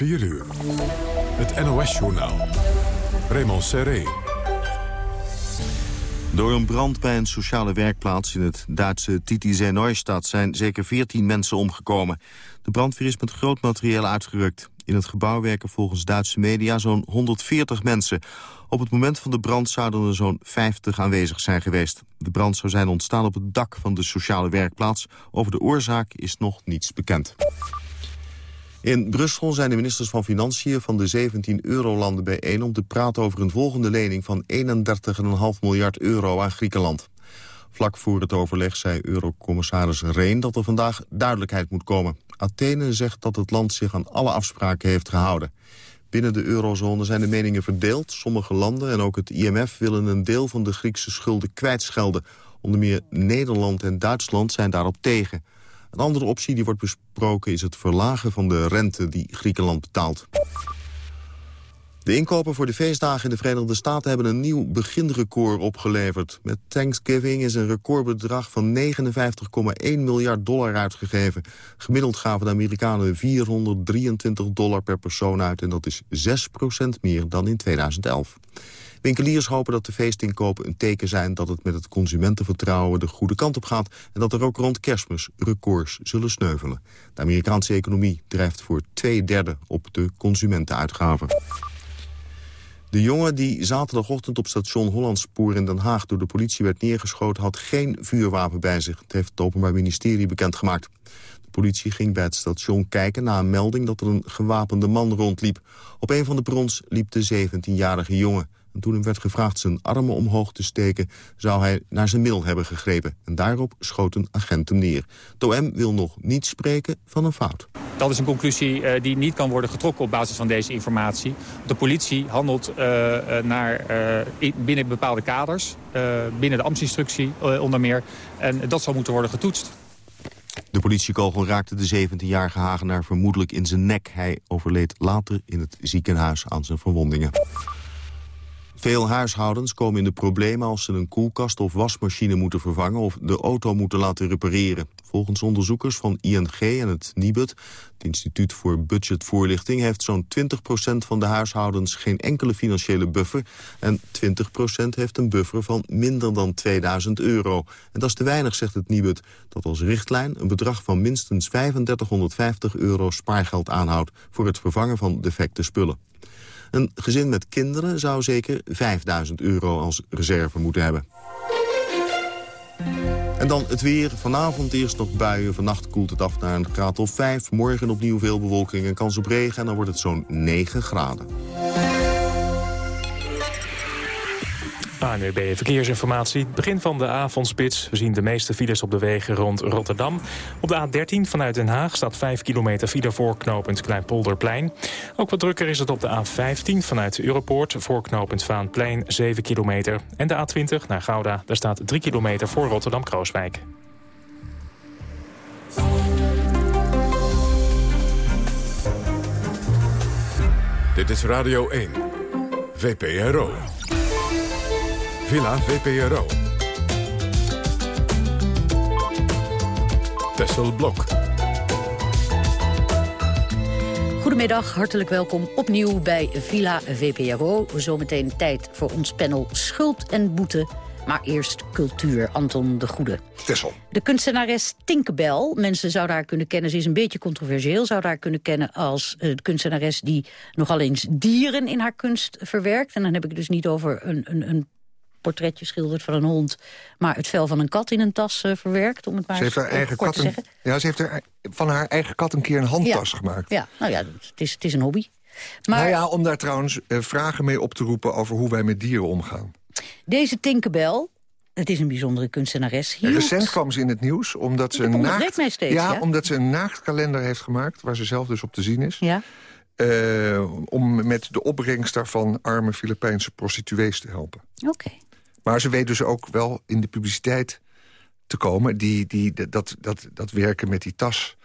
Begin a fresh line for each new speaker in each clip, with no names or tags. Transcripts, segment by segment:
4 uur. Het NOS-journaal. Raymond Serré.
Door een brand bij een sociale werkplaats in het Duitse Titisee-Neustadt zijn zeker 14 mensen omgekomen. De brandweer is met groot materieel uitgerukt. In het gebouw werken volgens Duitse media zo'n 140 mensen. Op het moment van de brand zouden er zo'n 50 aanwezig zijn geweest. De brand zou zijn ontstaan op het dak van de sociale werkplaats. Over de oorzaak is nog niets bekend. In Brussel zijn de ministers van Financiën van de 17 eurolanden bijeen... om te praten over een volgende lening van 31,5 miljard euro aan Griekenland. Vlak voor het overleg zei eurocommissaris Reen dat er vandaag duidelijkheid moet komen. Athene zegt dat het land zich aan alle afspraken heeft gehouden. Binnen de eurozone zijn de meningen verdeeld. Sommige landen en ook het IMF willen een deel van de Griekse schulden kwijtschelden. Onder meer Nederland en Duitsland zijn daarop tegen. Een andere optie die wordt besproken is het verlagen van de rente die Griekenland betaalt. De inkopen voor de feestdagen in de Verenigde Staten hebben een nieuw beginrecord opgeleverd. Met Thanksgiving is een recordbedrag van 59,1 miljard dollar uitgegeven. Gemiddeld gaven de Amerikanen 423 dollar per persoon uit en dat is 6% meer dan in 2011. Winkeliers hopen dat de feestinkopen een teken zijn dat het met het consumentenvertrouwen de goede kant op gaat en dat er ook rond kerstmis records zullen sneuvelen. De Amerikaanse economie drijft voor twee derde op de consumentenuitgaven. De jongen die zaterdagochtend op station Hollandspoor in Den Haag... door de politie werd neergeschoten, had geen vuurwapen bij zich. Het heeft het Openbaar Ministerie bekendgemaakt. De politie ging bij het station kijken na een melding... dat er een gewapende man rondliep. Op een van de brons liep de 17-jarige jongen. En toen hem werd gevraagd zijn armen omhoog te steken... zou hij naar zijn middel hebben gegrepen. En daarop schoot een agent hem neer. De wil nog niet spreken van een fout.
Dat is een conclusie uh, die niet kan worden getrokken op basis van deze informatie. De politie handelt uh, naar, uh, binnen bepaalde kaders, binnen de ambtsinstructie onder meer. En dat zal moeten worden getoetst.
De politiekogel raakte de 17-jarige Hagenaar vermoedelijk in zijn nek. Hij overleed later in het ziekenhuis aan zijn verwondingen. Veel huishoudens komen in de problemen als ze een koelkast of wasmachine moeten vervangen of de auto moeten laten repareren. Volgens onderzoekers van ING en het NIBUD, het Instituut voor Budgetvoorlichting, heeft zo'n 20% van de huishoudens geen enkele financiële buffer en 20% heeft een buffer van minder dan 2000 euro. En dat is te weinig, zegt het NIBUD, dat als richtlijn een bedrag van minstens 3550 euro spaargeld aanhoudt voor het vervangen van defecte spullen. Een gezin met kinderen zou zeker 5000 euro als reserve moeten hebben. En dan het weer. Vanavond eerst nog buien. Vannacht koelt het af naar een graad of 5. Morgen opnieuw veel bewolking en kans op regen. En dan wordt het zo'n 9 graden.
ANUB Verkeersinformatie. Begin van de avondspits. We zien de meeste files op de wegen rond Rotterdam. Op de A13 vanuit Den Haag staat 5 kilometer file voor knooppunt Kleinpolderplein. Ook wat drukker is het op de A15 vanuit Europoort voor knooppunt Vaanplein 7 kilometer. En de A20 naar Gouda, daar staat 3 kilometer voor Rotterdam-Krooswijk.
Dit is Radio 1, VPRO. Villa VPRO. Tessel Blok.
Goedemiddag, hartelijk welkom opnieuw bij Villa VPRO. Zometeen tijd voor ons panel Schuld en Boete. Maar eerst cultuur, Anton de Goede.
Tessel.
De kunstenares Tinkerbell, mensen zouden haar kunnen kennen... ze is een beetje controversieel, zouden haar kunnen kennen als uh, de kunstenares... die nogal eens dieren in haar kunst verwerkt. En dan heb ik het dus niet over een, een, een portretje schildert van een hond... maar het vel van een kat in een tas uh, verwerkt, om het maar
ze heeft haar eigen
kort
kat
te zeggen.
Ja, ze heeft er van haar eigen kat een keer een handtas gemaakt.
Ja, nou ja, het is, het is een hobby. Maar,
nou ja, om daar trouwens uh, vragen mee op te roepen over hoe wij met dieren omgaan.
Deze Tinkerbell, het is een bijzondere kunstenares. Hield...
Recent kwam ze in het nieuws omdat ze, een naakt...
mij steeds,
ja,
ja,
omdat ze een naaktkalender heeft gemaakt... waar ze zelf dus op te zien is.
Ja.
Uh, om met de opbrengst daarvan arme Filipijnse prostituees te helpen.
Oké. Okay.
Maar ze weet dus ook wel in de publiciteit te komen. Die, die, dat, dat, dat werken met die tas,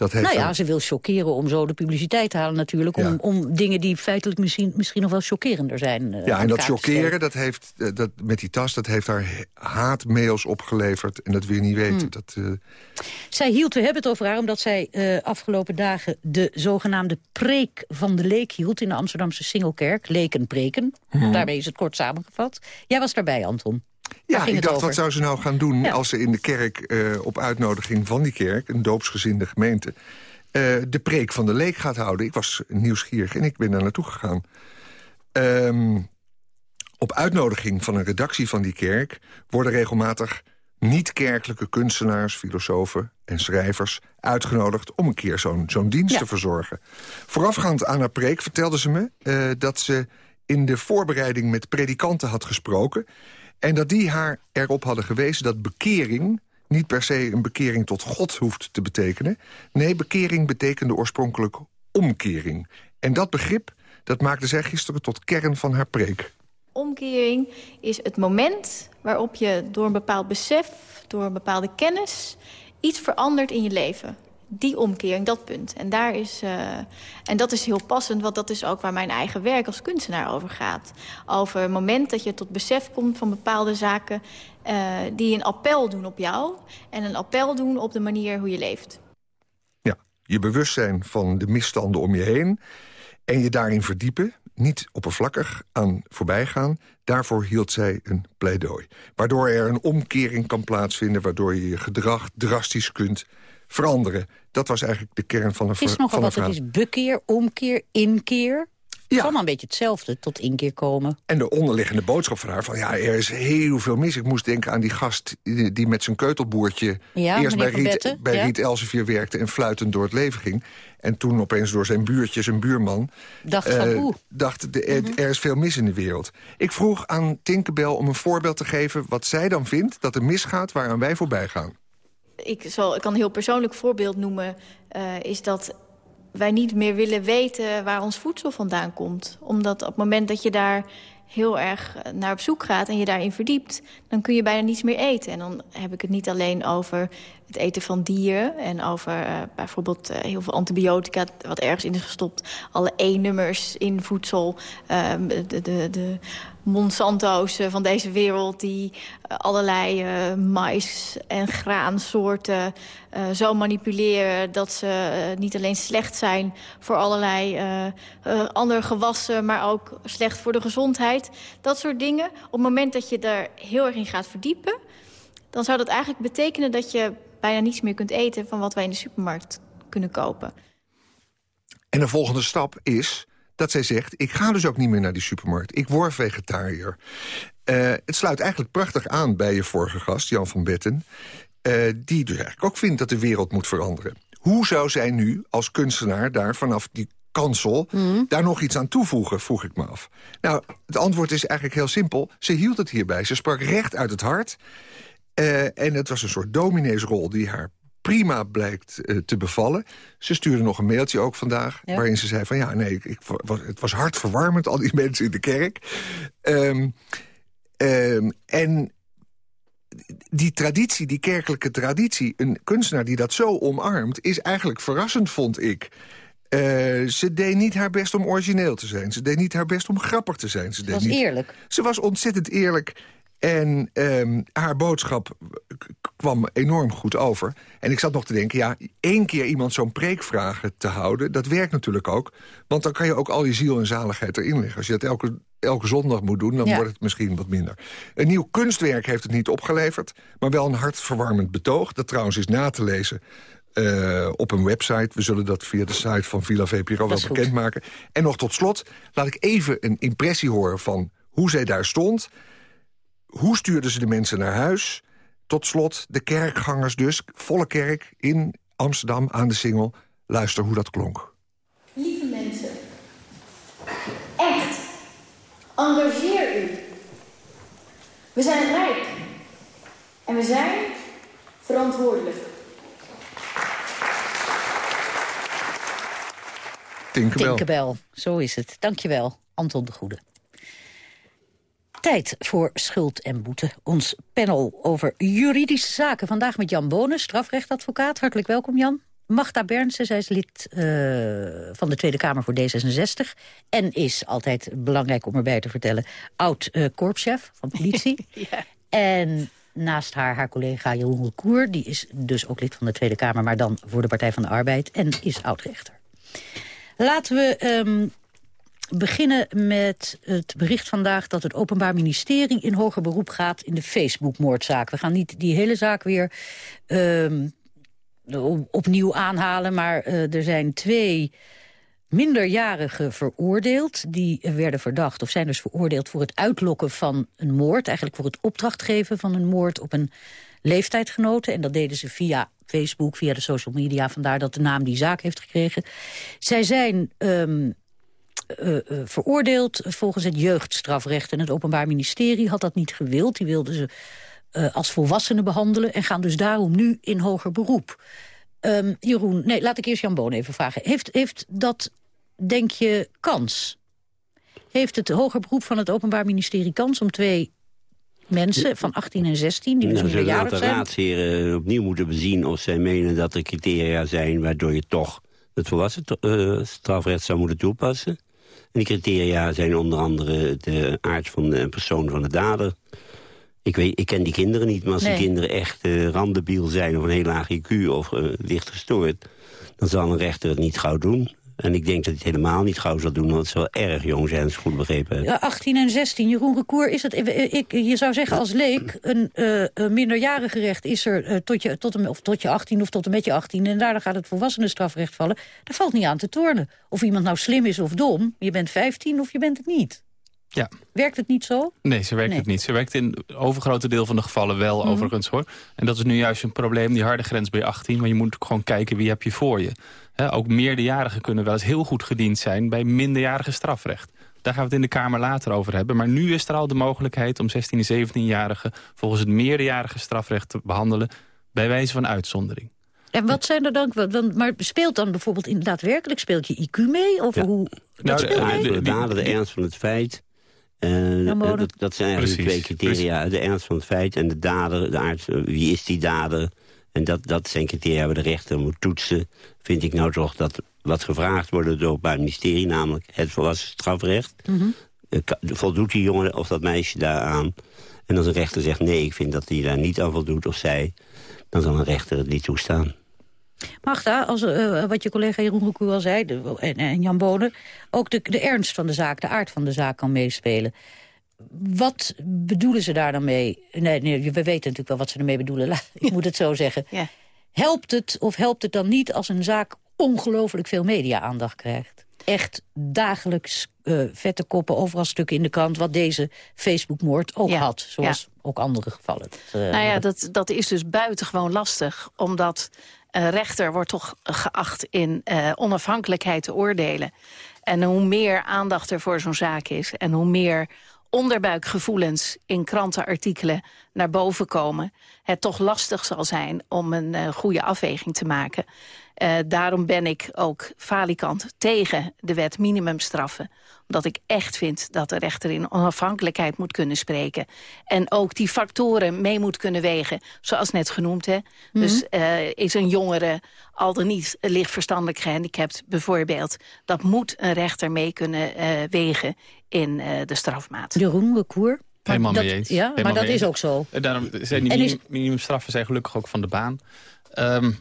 Dat heeft
Nou ja, ze wil chockeren om zo de publiciteit te halen natuurlijk. Om,
Ja.
om dingen die feitelijk misschien, misschien nog wel chockerender zijn. eh,
Ja, en dat chockeren, dat heeft, eh, dat, met die tas, dat heeft haar haatmails opgeleverd. En dat wil je niet weten.
Hmm.
Dat, eh,
Zij hield, we hebben het over haar, omdat zij eh, afgelopen dagen... de zogenaamde preek van de leek hield in de Amsterdamse Singelkerk. Leken preken.
Mhm.
Daarmee is het kort samengevat. Jij was daarbij, Anton.
Ja, ik dacht,
over?
wat zou ze nou gaan doen
Ja.
als ze in de kerk... eh, op uitnodiging van die kerk, een doopsgezinde gemeente... eh, de preek van de leek gaat houden. Ik was nieuwsgierig en ik ben daar naartoe gegaan. Ehm, op uitnodiging van een redactie van die kerk... worden regelmatig niet-kerkelijke kunstenaars, filosofen en schrijvers... uitgenodigd om een keer zo'n zo'n dienst
Ja.
te verzorgen. Voorafgaand aan haar preek vertelde ze me... eh, dat ze in de voorbereiding met predikanten had gesproken... en dat die haar erop hadden gewezen dat bekering... niet per se een bekering tot God hoeft te betekenen. Nee, bekering betekende oorspronkelijk omkering. En dat begrip dat maakte zij gisteren tot kern van haar preek.
Omkering is het moment waarop je door een bepaald besef, door een bepaalde kennis, iets verandert in je leven. Die omkering, dat punt. En, daar is, eh, en dat is heel passend, want dat is ook waar mijn eigen werk als kunstenaar over gaat. Over het moment dat je tot besef komt van bepaalde zaken eh, die een appel doen op jou. En een appel doen op de manier hoe je leeft.
Ja, je bewustzijn van de misstanden om je heen... en je daarin verdiepen, niet oppervlakkig aan voorbij gaan... daarvoor hield zij een pleidooi. Waardoor er een omkering kan plaatsvinden... waardoor je je gedrag drastisch kunt veranderen. Dat was eigenlijk de kern van een
Het is nogal
van
wat, het is bekeer, omkeer, inkeer. Het is allemaal een beetje hetzelfde, tot inkeer komen.
En de onderliggende boodschap van haar van... ja, er is heel veel mis. Ik moest denken aan die gast die, die met zijn keutelboertje...
Ja,
eerst bij,
Van
Riet, bij
ja.
Riet Elsevier werkte en fluitend door het leven ging. En toen opeens door zijn buurtje, zijn buurman...
Dacht van,
eh.
Mhm.
dacht, de, er- er is veel mis in de wereld. Ik vroeg aan Tinkerbell om een voorbeeld te geven... wat zij dan vindt dat er misgaat waaraan wij voorbij gaan.
Ik, zal, ik kan een heel persoonlijk voorbeeld noemen... eh, is dat wij niet meer willen weten waar ons voedsel vandaan komt. Omdat op het moment dat je daar heel erg eh, naar op zoek gaat en je daarin verdiept... dan kun je bijna niets meer eten. En dan heb ik het niet alleen over het eten van dieren... en over eh, bijvoorbeeld heel veel antibiotica wat ergens in is gestopt... alle E-nummers in voedsel, ehm, de, de, de Monsanto's eh, van deze wereld... die eh, allerlei eh, mais- en graansoorten zo manipuleren... dat ze niet alleen slecht zijn voor allerlei andere gewassen... maar ook slecht voor de gezondheid. Dat soort dingen. Op het moment dat je daar heel erg in gaat verdiepen... dan zou dat eigenlijk betekenen dat je bijna niets meer kunt eten... van wat wij in de supermarkt kunnen kopen.
En de volgende stap is dat zij zegt... ik ga dus ook niet meer naar die supermarkt. Ik word vegetariër. Eh, het sluit eigenlijk prachtig aan bij je vorige gast, Jan van Betten... eh, die dus eigenlijk ook vindt dat de wereld moet veranderen. Hoe zou zij nu als kunstenaar daar vanaf die kansel... daar nog iets aan toevoegen, vroeg ik me af. Nou, het antwoord is eigenlijk heel simpel. Ze hield het hierbij. Ze sprak recht uit het hart... Eh, en het was een soort domineesrol die haar prima blijkt eh, te bevallen. Ze stuurde nog een mailtje ook vandaag...
Ja.
waarin ze zei van ja, nee, ik, ik was, het was hartverwarmend... al die mensen in de kerk. Ehm, ehm, en die traditie, die kerkelijke traditie... een kunstenaar die dat zo omarmt... is eigenlijk verrassend, vond ik... Eh, ze deed niet haar best om origineel te zijn. Ze deed niet haar best om grappig te zijn. Ze deed
was
niet
eerlijk.
ze was ontzettend eerlijk en ehm, haar boodschap kwam enorm goed over. En ik zat nog te denken, ja, één keer iemand zo'n preek vragen te houden... dat werkt natuurlijk ook, want dan kan je ook al je ziel en zaligheid erin leggen. Als je dat elke, elke zondag moet doen, dan
Ja.
wordt het misschien wat minder. Een nieuw kunstwerk heeft het niet opgeleverd... maar wel een hartverwarmend betoog, dat trouwens is na te lezen... eh, op een website. We zullen dat via de site van Villa VPRO wel bekendmaken. En nog tot slot, laat ik even een impressie horen van hoe zij daar stond. Hoe stuurden ze de mensen naar huis? Tot slot, de kerkgangers dus, volle kerk in Amsterdam aan de Singel. Luister hoe dat klonk.
Lieve mensen, echt, engageer u. We zijn rijk en we zijn verantwoordelijk.
Tinkerbell.
Tinkerbell, zo is het. Dankjewel, Anton de Goede. Tijd voor schuld en boete. Ons panel over juridische zaken. Vandaag met Jan Bonen, strafrechtadvocaat. Hartelijk welkom, Jan. Magda Bernsen, zij is lid uh, van de Tweede Kamer voor D66... en is, altijd belangrijk om erbij te vertellen... oud-korpschef uh, van politie. ja. En naast haar haar collega Jeroen Recour... die is dus ook lid van de Tweede Kamer... maar dan voor de Partij van de Arbeid en is oud-rechter. Laten we um, beginnen met het bericht vandaag... dat het Openbaar Ministerie in hoger beroep gaat in de Facebook-moordzaak. We gaan niet die hele zaak weer um, opnieuw aanhalen... maar uh, er zijn twee minderjarigen veroordeeld. Die werden verdacht of zijn dus veroordeeld voor het uitlokken van een moord. Eigenlijk voor het opdracht geven van een moord op een leeftijdgenoten. En dat deden ze via Facebook, via de social media. Vandaar dat de naam die zaak heeft gekregen. Zij zijn um, uh, uh, veroordeeld volgens het jeugdstrafrecht. En het Openbaar Ministerie had dat niet gewild. Die wilden ze uh, als volwassenen behandelen... en gaan dus daarom nu in hoger beroep. Um, Jeroen, nee, laat ik eerst Jan Boon even vragen. Heeft, heeft dat, denk je, kans? Heeft het hoger beroep van het Openbaar Ministerie kans... om twee mensen van 18 en 16, die dus nou,
minderjarig zijn... de raadsheren opnieuw moeten bezien of zij menen dat er criteria zijn... waardoor je toch het volwassen uh, strafrecht zou moeten toepassen. En die criteria zijn onder andere de aard van de persoon van de dader... Ik, weet, ik ken die kinderen niet, maar als die kinderen echt uh, randebiel zijn... of een heel laag IQ of uh, licht gestoord... dan zal een rechter het niet gauw doen. En ik denk dat hij het helemaal niet gauw zal doen, want ze wel erg jong zijn, als ik goed begrepen heb.
Ja, 18 en 16, Jeroen Recour, is het, ik, je zou zeggen als leek, een, uh, een minderjarige recht is er uh, tot, je, tot, of tot je 18 of tot en met je 18... en daarna gaat het volwassenenstrafrecht vallen. Daar valt niet aan te tornen. Of iemand nou slim is of dom, je bent 15 of je bent het niet.
Ja.
Werkt het niet zo?
Nee, ze werkt het niet. Ze werkt in het overgrote deel van de gevallen wel, mhm. overigens hoor. En dat is nu juist een probleem, die harde grens bij 18. Maar je moet gewoon kijken wie heb je voor je. He, ook meerderjarigen kunnen wel eens heel goed gediend zijn bij minderjarige strafrecht. Daar gaan we het in de Kamer later over hebben. Maar nu is er al de mogelijkheid om 16 en 17-jarigen... volgens het meerderjarige strafrecht te behandelen... bij wijze van uitzondering.
En wat zijn er dan... Maar speelt dan bijvoorbeeld in, daadwerkelijk... speelt je IQ mee? Of hoe,
nou, speelt de, de, de, de, ernst van het feit... Uh, dat, dat, zijn eigenlijk twee criteria. De ernst van het feit en de dader, de aard, wie is die dader... En dat, dat zijn criteria waar de rechter moet toetsen. Vind ik nou toch dat wat gevraagd wordt door het Openbaar Ministerie... namelijk het volwassen strafrecht... Mm voldoet die jongen of dat meisje daaraan? En als een rechter zegt nee, ik vind dat hij daar niet aan voldoet of zij... dan zal een rechter het niet toestaan.
Magda, als, uh, wat je collega Jeroen Recour al zei, de, en, en, Jan Bonen... ook de, de ernst van de zaak, de aard van de zaak kan meespelen. Wat bedoelen ze daar dan mee? Nee, nee, we weten natuurlijk wel wat ze ermee bedoelen. Ik moet het zo zeggen. Ja. Helpt het of helpt het dan niet als een zaak ongelooflijk veel media-aandacht krijgt? Echt dagelijks uh, vette koppen, overal stukken in de krant... wat deze Facebookmoord ook had, zoals ook andere gevallen.
Uh, nou ja, dat, dat is dus buitengewoon lastig, omdat een rechter wordt toch geacht in uh, onafhankelijkheid te oordelen. En hoe meer aandacht er voor zo'n zaak is... en hoe meer onderbuikgevoelens in krantenartikelen naar boven komen... het toch lastig zal zijn om een uh, goede afweging te maken. Uh, daarom ben ik ook falikant tegen de wet minimumstraffen. Omdat ik echt vind dat de rechter in onafhankelijkheid moet kunnen spreken. En ook die factoren mee moet kunnen wegen, zoals net genoemd. Hè? Mhm. Dus uh, is een jongere al dan niet licht verstandelijk gehandicapt bijvoorbeeld. Dat moet een rechter mee kunnen wegen in de strafmaat.
Jeroen Recour?
Helemaal mee eens.
Ja, maar dat is ook zo.
Daarom zijn die minimum, minimumstraffen zijn gelukkig ook van de baan. Um,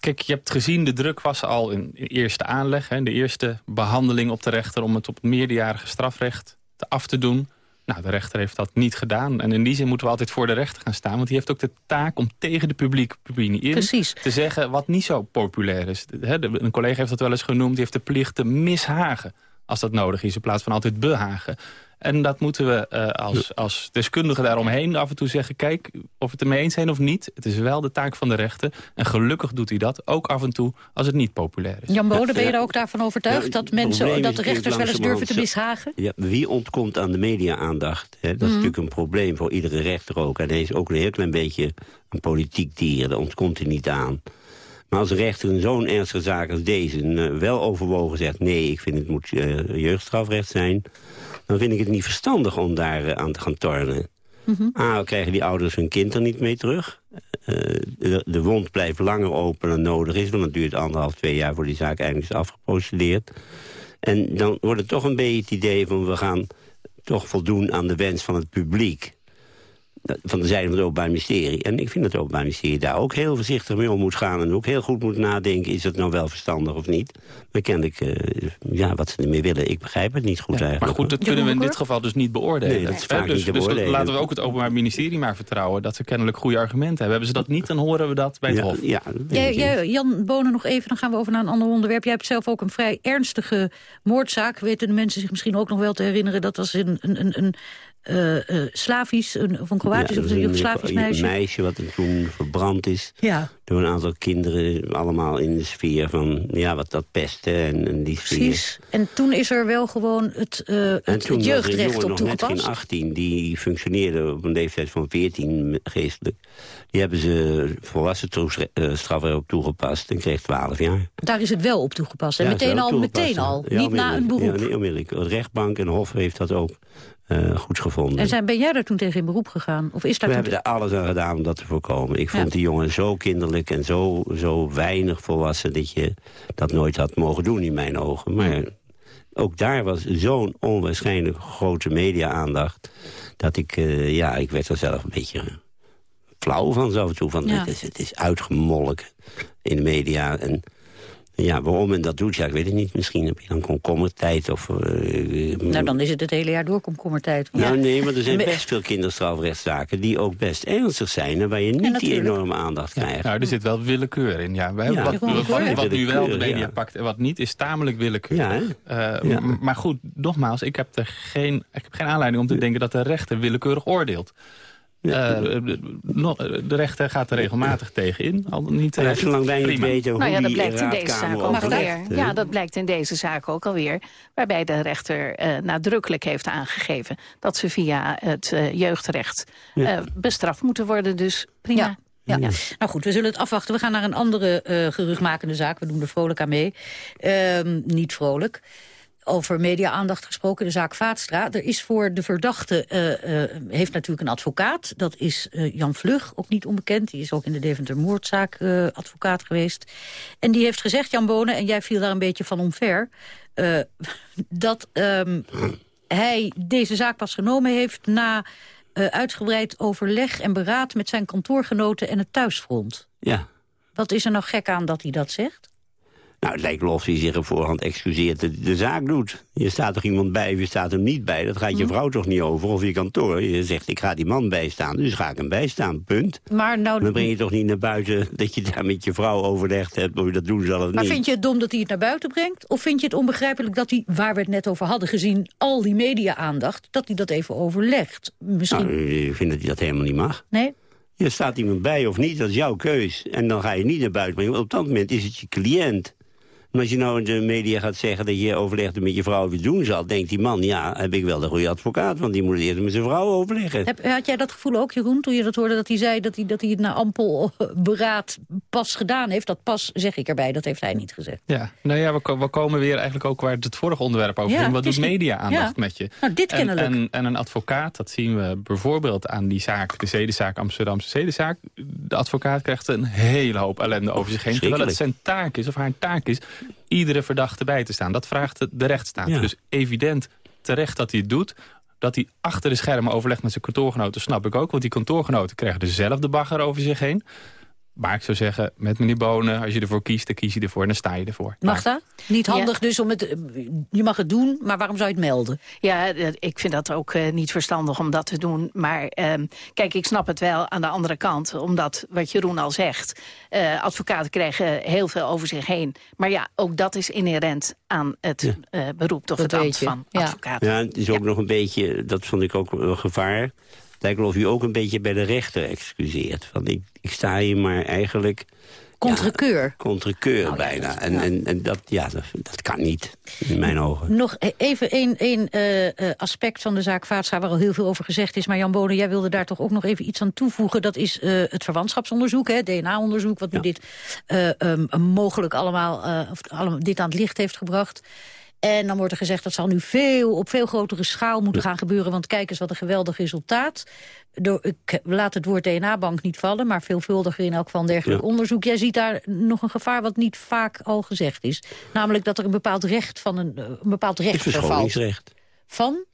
Kijk, je hebt gezien, de druk was al in eerste aanleg. Hè, de eerste behandeling op de rechter om het op het meerderjarige strafrecht te af te doen. Nou, de rechter heeft dat niet gedaan. En in die zin moeten we altijd voor de rechter gaan staan. Want die heeft ook de taak om tegen de publieke opinie in
Precies.
te zeggen wat niet zo populair is. een collega heeft dat wel eens genoemd. Die heeft de plicht te mishagen als dat nodig is. In plaats van altijd behagen. En dat moeten we uh, als, als deskundigen daaromheen af en toe zeggen... kijk, of we het ermee eens zijn of niet... het is wel de taak van de rechter. En gelukkig doet hij dat, ook af en toe, als het niet populair is.
Jan Bode, ben je er ook daarvan overtuigd... dat, mensen, dat de rechters wel eens durven te mishagen?
Ja, wie ontkomt aan de media-aandacht? Dat is mhm. natuurlijk een probleem voor iedere rechter ook. En hij is ook een heel klein beetje een politiek dier. Daar ontkomt hij niet aan. Maar als de rechter in zo'n ernstige zaak als deze... Uh, wel overwogen zegt... nee, ik vind het moet uh, jeugdstrafrecht zijn dan vind ik het niet verstandig om daar eh, aan te gaan tornen. Mm A, krijgen die ouders hun kind er niet mee terug. de, de, wond blijft langer open dan nodig is... want het duurt anderhalf, twee jaar voor die zaak eigenlijk is afgeprocedeerd. En dan wordt het toch een beetje het idee van... we gaan toch voldoen aan de wens van het publiek van de zijde van het Openbaar Ministerie. En ik vind dat het Openbaar Ministerie daar ook heel voorzichtig mee om moet gaan... en ook heel goed moet nadenken, is het nou wel verstandig of niet. Maar kennelijk, uh, ja, wat ze ermee willen, ik begrijp het niet goed eigenlijk.
Maar goed, dat kunnen we in dit geval dus niet beoordelen.
Nee, dat is vaak
dus,
niet te
dus
beoordelen.
laten we ook het Openbaar Ministerie maar vertrouwen... dat ze kennelijk goede argumenten hebben. Hebben ze dat niet, dan horen we dat bij het
ja,
Hof.
Ja,
jij, jij, Jan Bonen nog even, dan gaan we over naar een ander onderwerp. Jij hebt zelf ook een vrij ernstige moordzaak. Weten de mensen zich misschien ook nog wel te herinneren... dat was een, een, een, een Slavisch, een, of een Kroatisch
ja,
of een Joegoslavisch meisje.
Een meisje wat toen verbrand is
ja.
door een aantal kinderen. Allemaal in de sfeer van ja, wat dat pesten en, en die sfeer.
Precies. En toen is er wel gewoon het, het,
en toen
het jeugdrecht
was er
op toegepast.
net geen 18, die functioneerde op een leeftijd van 14 geestelijk. Die hebben ze volwassen strafrecht op toegepast en kreeg 12 jaar.
Daar is het wel op toegepast. En
Ja,
meteen al,
toegepast,
meteen al. niet na een beroep.
Ja, nee, onmiddellijk. De rechtbank en Hof heeft dat ook uh, goed gevonden.
En zijn, ben jij daar toen tegen in beroep gegaan? Of is daar
We hebben er alles aan gedaan om dat te voorkomen. Ik vond die jongen zo kinderlijk en zo, zo weinig volwassen... dat je dat nooit had mogen doen in mijn ogen. Maar ook daar was zo'n onwaarschijnlijk grote media-aandacht... dat ik, uh, ja, ik werd er zelf een beetje flauw van zo toe. Van,
Ja.
het, is, het is uitgemolken in de media en... Ja, waarom men dat doet, ja, ik weet het niet. Misschien heb je dan komkommertijd of... uh,
Nou, dan is het het hele jaar door komkommertijd.
nou,
Ja.
nee, maar er zijn best veel kinderstrafrechtszaken... die ook best ernstig zijn en waar je niet die enorme aandacht krijgt.
Nou, er zit wel willekeur in. Ja. We hebben
Ja.
wat, wat, wat nu wel de media
ja.
pakt en wat niet, is tamelijk willekeur.
Ja, hè?
Eh, Maar goed, nogmaals, ik heb, er geen, ik heb geen aanleiding om te denken dat de rechter willekeurig oordeelt.
Ja.
Eh, de, rechter gaat er regelmatig tegen in. Al niet
Ja, zolang wij niet weten hoe
Nou ja, dat
die
blijkt in deze zaak ook alweer. Ja, dat blijkt in deze zaak ook alweer. Waarbij de rechter eh, nadrukkelijk heeft aangegeven... dat ze via het eh, jeugdrecht eh, bestraft moeten worden. Dus prima.
Ja. Ja. Nou goed, we zullen het afwachten. We gaan naar een andere eh geruchtmakende zaak. We doen er vrolijk aan mee. Ehm, niet vrolijk. Over media-aandacht gesproken, de zaak Vaatstra. Er is voor de verdachte, eh, eh, heeft natuurlijk een advocaat. Dat is eh, Jan Vlug, ook niet onbekend. Die is ook in de Deventer-moordzaak advocaat geweest. En die heeft gezegd, Jan Bonen, en jij viel daar een beetje van omver... dat ehm, hij deze zaak pas genomen heeft na uitgebreid overleg en beraad... met zijn kantoorgenoten en het thuisfront.
Ja.
Wat is er nou gek aan dat hij dat zegt?
Nou, het lijkt of hij zich op voorhand excuseert de, de zaak doet. Je staat toch iemand bij of je staat hem niet bij. Dat gaat je
Hm.
vrouw toch niet over of je kantoor. Je zegt, ik ga die man bijstaan, dus ga ik hem bijstaan, punt.
Maar, nou,
Dan breng je toch niet naar buiten dat je daar met je vrouw overlegd hebt... of je dat doen zal of
maar
niet.
vind je het dom dat hij het naar buiten brengt? Of vind je het onbegrijpelijk dat hij, waar we het net over hadden gezien... al die media-aandacht, dat hij dat even overlegt? Misschien...
Nou, ik vind dat hij dat helemaal niet mag.
Nee?
Je staat iemand bij of niet, dat is jouw keus. En dan ga je niet naar buiten brengen. Op dat moment is het je cliënt. Maar als je nou in de media gaat zeggen dat je overlegde met je vrouw of je het doen zal... denkt die man, ja, heb ik wel de goede advocaat... want die moet eerst met zijn vrouw overleggen.
Heb, had jij dat gevoel ook, Jeroen, toen je dat hoorde... dat hij zei dat hij, dat hij het na ampel eh, beraad pas gedaan heeft? Dat pas, zeg ik erbij, dat heeft hij niet gezegd.
Ja, nou ja, we, we komen weer eigenlijk ook waar het vorige onderwerp over
Ja,
ging. Wat
het is
doet media-aandacht
ja.
met je?
Nou, dit
En,
kennelijk.
en, en een advocaat, dat zien we bijvoorbeeld aan die zaak, de zedenzaak, Amsterdamse zedenzaak. De advocaat krijgt een hele hoop ellende over zich heen. Terwijl het zijn taak is, of haar taak is, iedere verdachte bij te staan. Dat vraagt de, rechtsstaat.
Ja.
Dus evident terecht dat hij het doet. Dat hij achter de schermen overlegt met zijn kantoorgenoten, snap ik ook. Want die kantoorgenoten krijgen dezelfde bagger over zich heen. Maar ik zou zeggen, met meneer Bonen, als je ervoor kiest, dan kies je ervoor en dan sta je ervoor.
Mag dat? Niet handig dus om het... Je mag het doen, maar waarom zou je het melden?
Ja, ik vind dat ook eh, niet verstandig om dat te doen. Maar ehm, kijk, ik snap het wel aan de andere kant. Omdat, wat Jeroen al zegt, eh, advocaten krijgen heel veel over zich heen. Maar ja, ook dat is inherent aan het eh, beroep of
Dat
het ambt van
ja.
advocaat.
Ja, het is ook nog een beetje, dat vond ik ook wel gevaar. Lijkt wel of u ook een beetje bij de rechter excuseert. Want ik, ik sta hier maar eigenlijk
Contrekeur.
contrekeur
Nou ja,
bijna. en,
ja.
en, en dat, ja, dat, dat kan niet, in mijn ogen.
Nog e- even één één, eh, eh, aspect van de zaak Vaatstra... waar al heel veel over gezegd is. Maar Jan Bonen, jij wilde daar toch ook nog even iets aan toevoegen. Dat is eh, het verwantschapsonderzoek, hè, DNA-onderzoek... wat nu
Ja.
dit eh, ehm, mogelijk allemaal, of allemaal dit aan het licht heeft gebracht. En dan wordt er gezegd dat zal nu veel, op veel grotere schaal moeten gaan gebeuren. Want kijk eens wat een geweldig resultaat. Door, ik laat het woord DNA-bank niet vallen, maar veelvuldiger in elk geval een dergelijk onderzoek. Jij ziet daar nog een gevaar wat niet vaak al gezegd is. Namelijk dat er een bepaald recht van een, een bepaald recht vervalt. Van?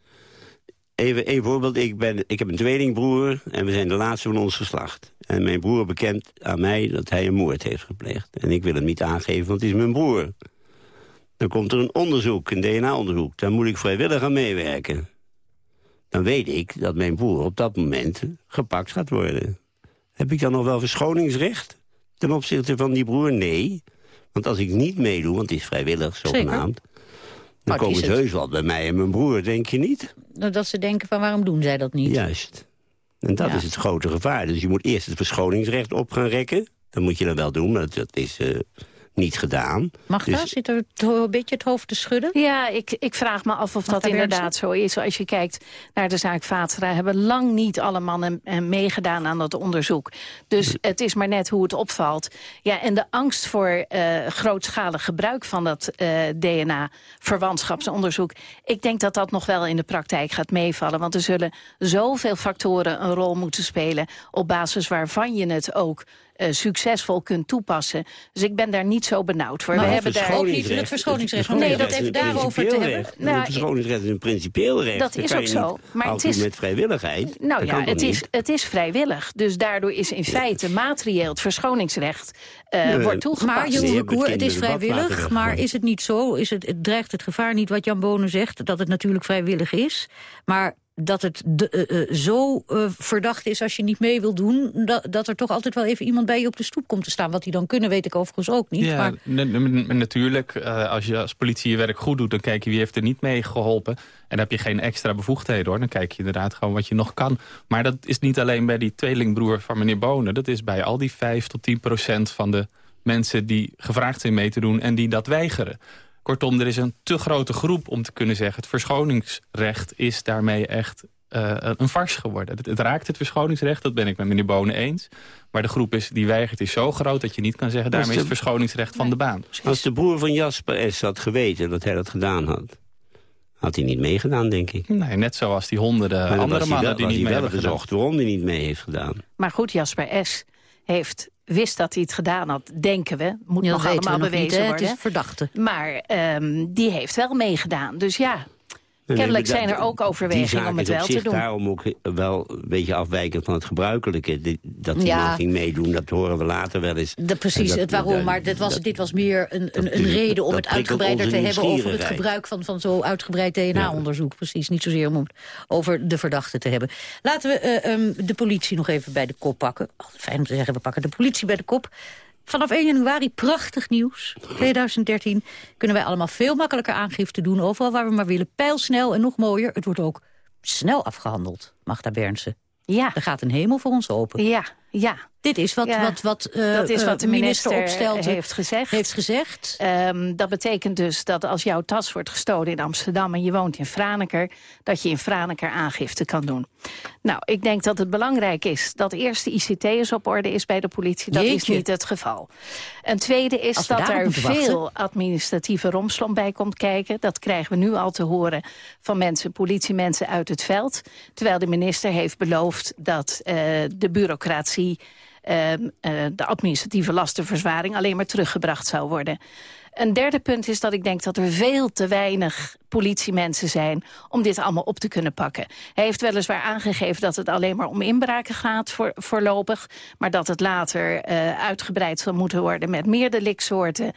Even een voorbeeld. Ik, ben, ik heb een tweelingbroer en we zijn de laatste van ons geslacht. En mijn broer bekent aan mij dat hij een moord heeft gepleegd. En ik wil hem niet aangeven, want het is mijn broer. Dan komt er een onderzoek, een DNA-onderzoek. Daar moet ik vrijwillig aan meewerken. Dan weet ik dat mijn broer op dat moment gepakt gaat worden. Heb ik dan nog wel verschoningsrecht ten opzichte van die broer? Nee. Want als ik niet meedoe, want het is vrijwillig zogenaamd... Dan komen ze heus wel bij mij en mijn broer, denk je niet?
Nou, dat ze denken van waarom doen zij dat niet?
Juist. En dat is het grote gevaar. Dus je moet eerst het verschoningsrecht op gaan rekken. Dat moet je dan wel doen, maar dat is... Uh, niet gedaan.
Mag dus... dat? Zit er een beetje het hoofd te schudden?
Ja, ik, ik vraag me af of dat inderdaad zo is. Als je kijkt naar de zaak Vaatstra... hebben lang niet alle mannen eh, meegedaan aan dat onderzoek. Dus het is maar net hoe het opvalt. Ja, en de angst voor uh, grootschalig gebruik van dat uh, eh, DNA-verwantschapsonderzoek... ik denk dat dat nog wel in de praktijk gaat meevallen. Want er zullen zoveel factoren een rol moeten spelen... op basis waarvan je het ook uh, succesvol kunt toepassen. Dus ik ben daar niet zo benauwd voor.
Maar we hebben daar ook niet het verschoningsrecht. Nee, dat even daarover te hebben.
Nou, het verschoningsrecht is een principieel recht.
Dat is ook zo.
Maar het is met vrijwilligheid.
Nou ja, het is, het is vrijwillig. Dus daardoor is in feite materieel het verschoningsrecht uh, wordt toegepast.
Maar Jeroen Koer, het is vrijwillig. Maar is het niet zo? Is het, het dreigt het gevaar niet wat Jan Bonen zegt? Dat het natuurlijk vrijwillig is. Maar dat het de, uh, uh, zo uh, verdacht is als je niet mee wil doen... Dat, dat er toch altijd wel even iemand bij je op de stoep komt te staan. Wat die dan kunnen, weet ik overigens ook niet. Ja,
maar... natuurlijk. als je als politie je werk goed doet... dan kijk je wie heeft er niet mee geholpen. En dan heb je geen extra bevoegdheden, hoor. Dan kijk je inderdaad gewoon wat je nog kan. Maar dat is niet alleen bij die tweelingbroer van meneer Bonen. Dat is bij al die 5 tot 10 procent van de mensen die gevraagd zijn mee te doen... en die dat weigeren. Kortom, er is een te grote groep om te kunnen zeggen... het verschoningsrecht is daarmee echt uh, een vars geworden. Het, het, raakt het verschoningsrecht, dat ben ik met meneer Bonen eens. Maar de groep is, die weigert is zo groot dat je niet kan zeggen... daarmee is het verschoningsrecht van de baan.
Als de broer van Jasper S. had geweten dat hij dat gedaan had... had hij niet meegedaan, denk ik.
Nee, net zoals die honderden andere mannen die niet mee hebben
gezocht waarom hij niet mee heeft gedaan.
Maar goed, Jasper S. heeft wist dat hij het gedaan had, denken we. Moet nog allemaal bewezen
niet,
worden.
Het is verdachte.
Maar um, die heeft wel meegedaan. Dus ja, Kennelijk zijn er ook overwegingen om het wel te doen.
daarom ook wel een beetje afwijkend van het gebruikelijke. Dat hij ja. ging meedoen, dat horen we later wel eens.
De, precies, het waarom. Maar dit was, dit was meer een, een, een reden om het uitgebreider te hebben... over het gebruik van, van zo uitgebreid DNA-onderzoek. Precies, niet zozeer om het over de verdachte te hebben. Laten we uh, um, de politie nog even bij de kop pakken. Oh, fijn om te zeggen, we pakken de politie bij de kop. Vanaf 1 januari prachtig nieuws. 2013 kunnen wij allemaal veel makkelijker aangifte doen... overal waar we maar willen. Pijlsnel en nog mooier, het wordt ook snel afgehandeld. Magda Bernsen. Ja. Er gaat een hemel voor ons open.
Ja, ja.
Dit is wat, wat, wat, uh, dat is wat de minister, minister
heeft gezegd.
Heeft gezegd.
Um, dat betekent dus dat als jouw tas wordt gestolen in Amsterdam... en je woont in Franeker, dat je in Franeker aangifte kan doen. Nou, ik denk dat het belangrijk is dat eerst de ICT'ers op orde is bij de politie. Dat is niet het geval. Een tweede is dat er veel administratieve romslomp bij komt kijken. Dat krijgen we nu al te horen van mensen, politiemensen uit het veld. Terwijl de minister heeft beloofd dat uh, de bureaucratie uh, de administratieve lastenverzwaring alleen maar teruggebracht zou worden. Een derde punt is dat ik denk dat er veel te weinig politiemensen zijn om dit allemaal op te kunnen pakken. Hij heeft weliswaar aangegeven dat het alleen maar om inbraken gaat voor, voorlopig, maar dat het later uh, uitgebreid zal moeten worden met meer delictsoorten.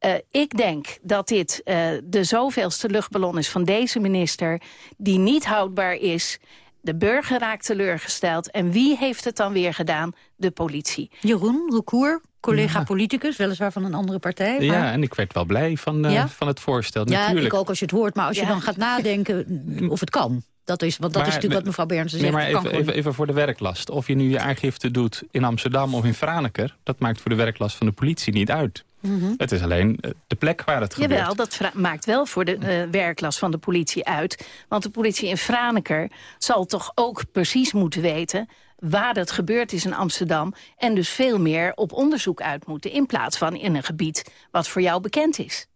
Uh, ik denk dat dit de zoveelste luchtballon is van deze minister... die niet houdbaar is de burger raakt teleurgesteld. En wie heeft het dan weer gedaan? De politie.
Jeroen Recour, collega politicus, weliswaar van een andere partij. Maar...
Ja, en ik werd wel blij van, uh, van het voorstel.
Ja,
Natuurlijk.
ik ook als je het hoort. Maar als je dan gaat nadenken of het kan... Dat is, want dat is natuurlijk wat mevrouw Bernsen zegt.
Nee, maar even, even, even, voor de werklast. Of je nu je aangifte doet in Amsterdam of in Franeker... dat maakt voor de werklast van de politie niet uit. Mm Het is alleen eh, de plek waar het gebeurt.
Jawel, dat maakt wel voor de uh, werklast van de politie uit. Want de politie in Franeker zal toch ook precies moeten weten waar het gebeurd is in Amsterdam... en dus veel meer op onderzoek uit moeten... in plaats van in een gebied wat voor jou bekend is.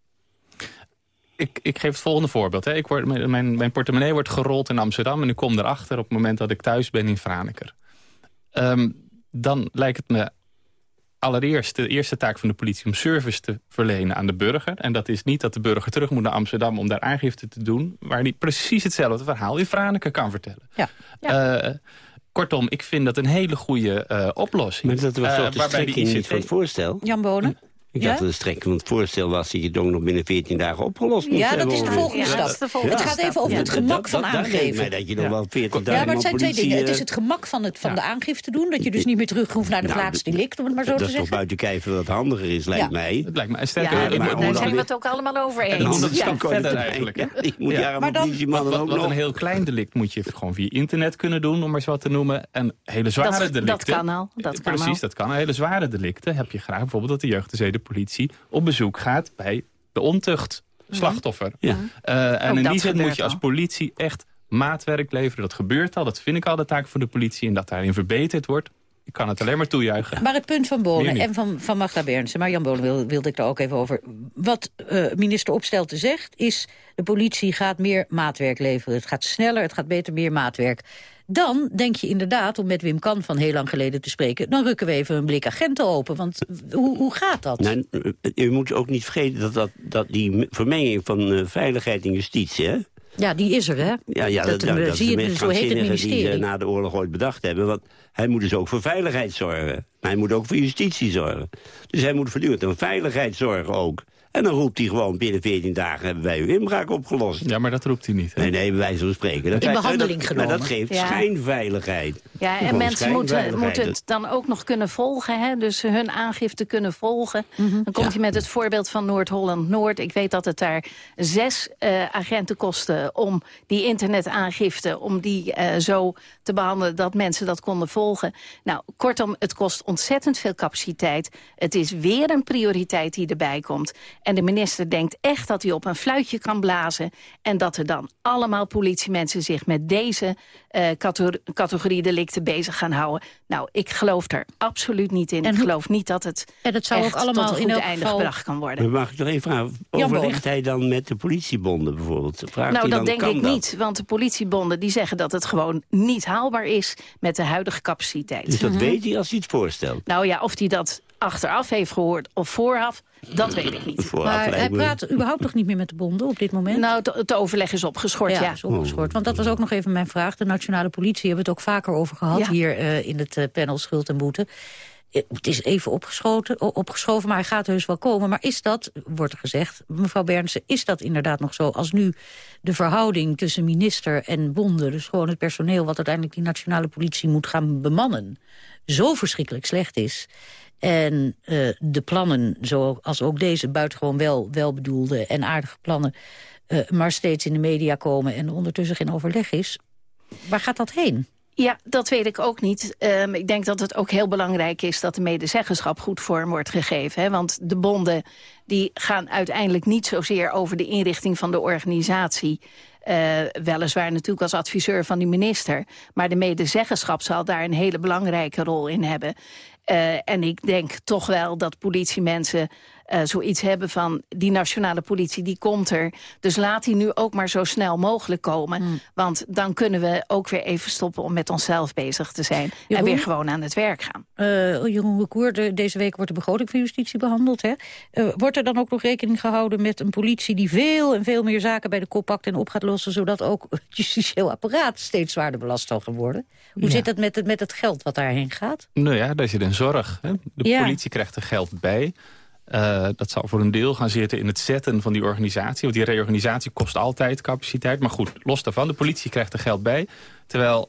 Ik, ik geef het volgende voorbeeld. Hè. Ik word, mijn, mijn portemonnee wordt gerold in Amsterdam... en ik kom erachter op het moment dat ik thuis ben in Franeker. Ehm, dan lijkt het me allereerst de eerste taak van de politie... om service te verlenen aan de burger. En dat is niet dat de burger terug moet naar Amsterdam... om daar aangifte te doen... waar hij precies hetzelfde verhaal in Franeker kan vertellen.
Ja.
ja. Uh, kortom, ik vind dat een hele goede uh, oplossing.
Maar dat was toch uh, de strekking niet van het voorstel?
Jan Bonen?
Ik dacht dat de strekking van het voorstel was... dat je het nog binnen 14 dagen opgelost moest
Ja, dat is de volgende stap. Het gaat even over het gemak van aangeven.
dat je nog wel 14 dagen
Ja, maar het zijn twee dingen. Het is het gemak van, het, van de aangifte doen. Dat je dus niet meer terug hoeft naar de plaatsdelict, om het maar zo te zeggen.
Dat is toch buiten kijf dat het handiger is, lijkt mij.
Het lijkt mij
sterker. Daar zijn we het ook allemaal over eens.
Dat is verder eigenlijk.
Ik moet politiemannen ook
nog... een heel klein delict moet je gewoon via internet kunnen doen, om maar eens wat te noemen. En hele zware delicten...
Dat kan al.
Precies, dat kan. Hele zware delicten heb je graag bijvoorbeeld dat de jeugd de politie op bezoek gaat bij de ontucht slachtoffer. Ja. Uh, en in die zin moet je als politie echt maatwerk leveren. Dat gebeurt al, dat vind ik al de taak van de politie. En dat daarin verbeterd wordt, ik kan het alleen maar toejuichen.
Maar het punt van Bonen en van, van Magda Bernsen... maar Jan Bonen wil, wilde ik daar ook even over. Wat uh, minister Opstelten zegt is... de politie gaat meer maatwerk leveren. Het gaat sneller, het gaat beter, meer maatwerk. Dan denk je inderdaad, om met Wim Kan van heel lang geleden te spreken... dan rukken we even een blik agenten open. Want hoe, hoe gaat dat?
Nou, u moet ook niet vergeten dat, dat, dat die vermenging van uh, veiligheid en justitie... Hè?
Ja, die is er, hè?
Ja, ja dat, dat, dat, zie je, zo heet het ministerie. die ze na de oorlog ooit bedacht hebben. Want hij moet dus ook voor veiligheid zorgen. Maar hij moet ook voor justitie zorgen. Dus hij moet voortdurend een veiligheid zorgen ook. En dan roept hij gewoon binnen 14 dagen hebben wij uw inbraak opgelost.
Ja, maar dat roept hij niet. Hè?
Nee, nee, wijze van spreken. Dat
In behandeling
dat,
genomen.
Maar dat geeft schijnveiligheid.
Ja, en mensen moeten, moeten het dan ook nog kunnen volgen. Hè? Dus hun aangifte kunnen volgen. Dan komt hij met het voorbeeld van Noord-Holland-Noord. Ik weet dat het daar zes uh, agenten kostte om die internetaangifte... om die uh, zo te behandelen dat mensen dat konden volgen. Nou, kortom, het kost ontzettend veel capaciteit. Het is weer een prioriteit die erbij komt. En de minister denkt echt dat hij op een fluitje kan blazen... en dat er dan allemaal politiemensen zich met deze uh, categorie delicten bezig gaan houden. Nou, ik geloof er absoluut niet in. En ik geloof niet dat het en dat zou ook allemaal tot een goed einde geval... gebracht kan worden.
Maar mag ik nog even vragen? Overlegt hij dan met de politiebonden bijvoorbeeld?
Vraagt nou, dat denk ik niet. Want de politiebonden die zeggen dat het gewoon niet haalbaar is... met de huidige capaciteit.
Dus dat mm -hmm. weet hij als hij het voorstelt?
Nou ja, of hij dat achteraf heeft gehoord of vooraf, dat weet ik niet.
Maar hij praat überhaupt nog niet meer met de bonden op dit moment?
Nou, het overleg is opgeschort, ja.
ja. Is opgeschort. Want dat was ook nog even mijn vraag. De nationale politie hebben het ook vaker over gehad... Ja. hier uh, in het uh, panel Schuld en Boete. Het is even opgeschoten, opgeschoven, maar hij gaat heus wel komen. Maar is dat, wordt er gezegd, mevrouw Bernsen, is dat inderdaad nog zo... als nu de verhouding tussen minister en bonden... dus gewoon het personeel wat uiteindelijk die nationale politie moet gaan bemannen... zo verschrikkelijk slecht is... En uh, de plannen, zoals ook deze buitengewoon wel, welbedoelde en aardige plannen... Uh, maar steeds in de media komen en ondertussen geen overleg is. Waar gaat dat heen?
Ja, dat weet ik ook niet. Um, ik denk dat het ook heel belangrijk is dat de medezeggenschap goed vorm wordt gegeven. Hè? Want de bonden die gaan uiteindelijk niet zozeer over de inrichting van de organisatie... Uh, weliswaar natuurlijk als adviseur van die minister. Maar de medezeggenschap zal daar een hele belangrijke rol in hebben. Uh, en ik denk toch wel dat politiemensen uh, zoiets hebben van... die nationale politie, die komt er. Dus laat die nu ook maar zo snel mogelijk komen. Mm. Want dan kunnen we ook weer even stoppen om met onszelf bezig te zijn. Jeroen? En weer gewoon aan het werk gaan.
Uh, Jeroen Recour, de, deze week wordt de begroting van justitie behandeld. Hè? Uh, wordt er dan ook nog rekening gehouden met een politie... die veel en veel meer zaken bij de kop pakt en op gaat lossen... zodat ook het justitieel apparaat steeds zwaarder belast zal worden? Hoe ja. zit het met, het met het geld wat daarheen gaat?
Nou ja, daar zit zorg. Hè? De ja. politie krijgt er geld bij... Uh, dat zal voor een deel gaan zitten in het zetten van die organisatie. Want die reorganisatie kost altijd capaciteit. Maar goed, los daarvan, de politie krijgt er geld bij. Terwijl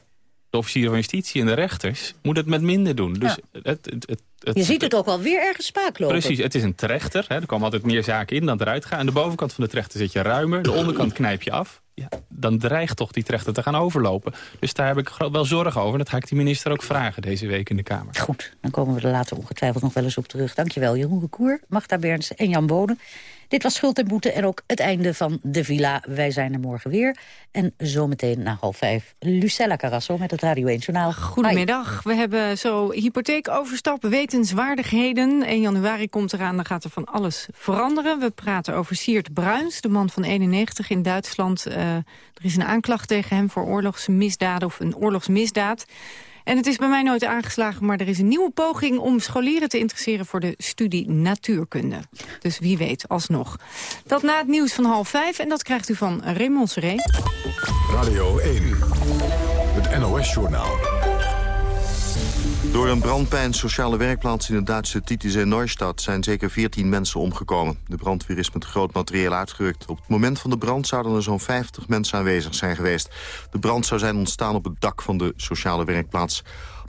de officieren van justitie en de rechters moeten het met minder doen. Dus
ja. het, het, het, je ziet het ook wel weer ergens spaak lopen.
Precies, het is een trechter. Hè. Er komen altijd meer zaken in dan eruit gaan. Aan de bovenkant van de trechter zit je ruimer. De onderkant knijp je af. Ja, dan dreigt toch die trechter te gaan overlopen. Dus daar heb ik wel zorgen over. Dat ga ik die minister ook vragen deze week in de Kamer.
Goed, dan komen we er later ongetwijfeld nog wel eens op terug. Dankjewel, Jeroen Recour, Magda Berns en Jan Bonen. Dit was Schuld en Boete en ook het einde van de villa. Wij zijn er morgen weer. En zometeen na half vijf Lucella Carrasso met het Radio 1 Journaal.
Goedemiddag. We hebben zo hypotheekoverstap, wetenswaardigheden. 1 januari komt eraan, dan gaat er van alles veranderen. We praten over Siert Bruins, de man van 91 in Duitsland. Uh, er is een aanklacht tegen hem voor oorlogsmisdaden of een oorlogsmisdaad. En het is bij mij nooit aangeslagen, maar er is een nieuwe poging... om scholieren te interesseren voor de studie natuurkunde. Dus wie weet, alsnog. Dat na het nieuws van half vijf en dat krijgt u van Raymond Seré.
Radio 1, het NOS-journaal.
Door een brand bij een sociale werkplaats in de Duitse Titische Neustadt zijn zeker 14 mensen omgekomen. De brandweer is met groot materieel uitgerukt. Op het moment van de brand zouden er zo'n 50 mensen aanwezig zijn geweest. De brand zou zijn ontstaan op het dak van de sociale werkplaats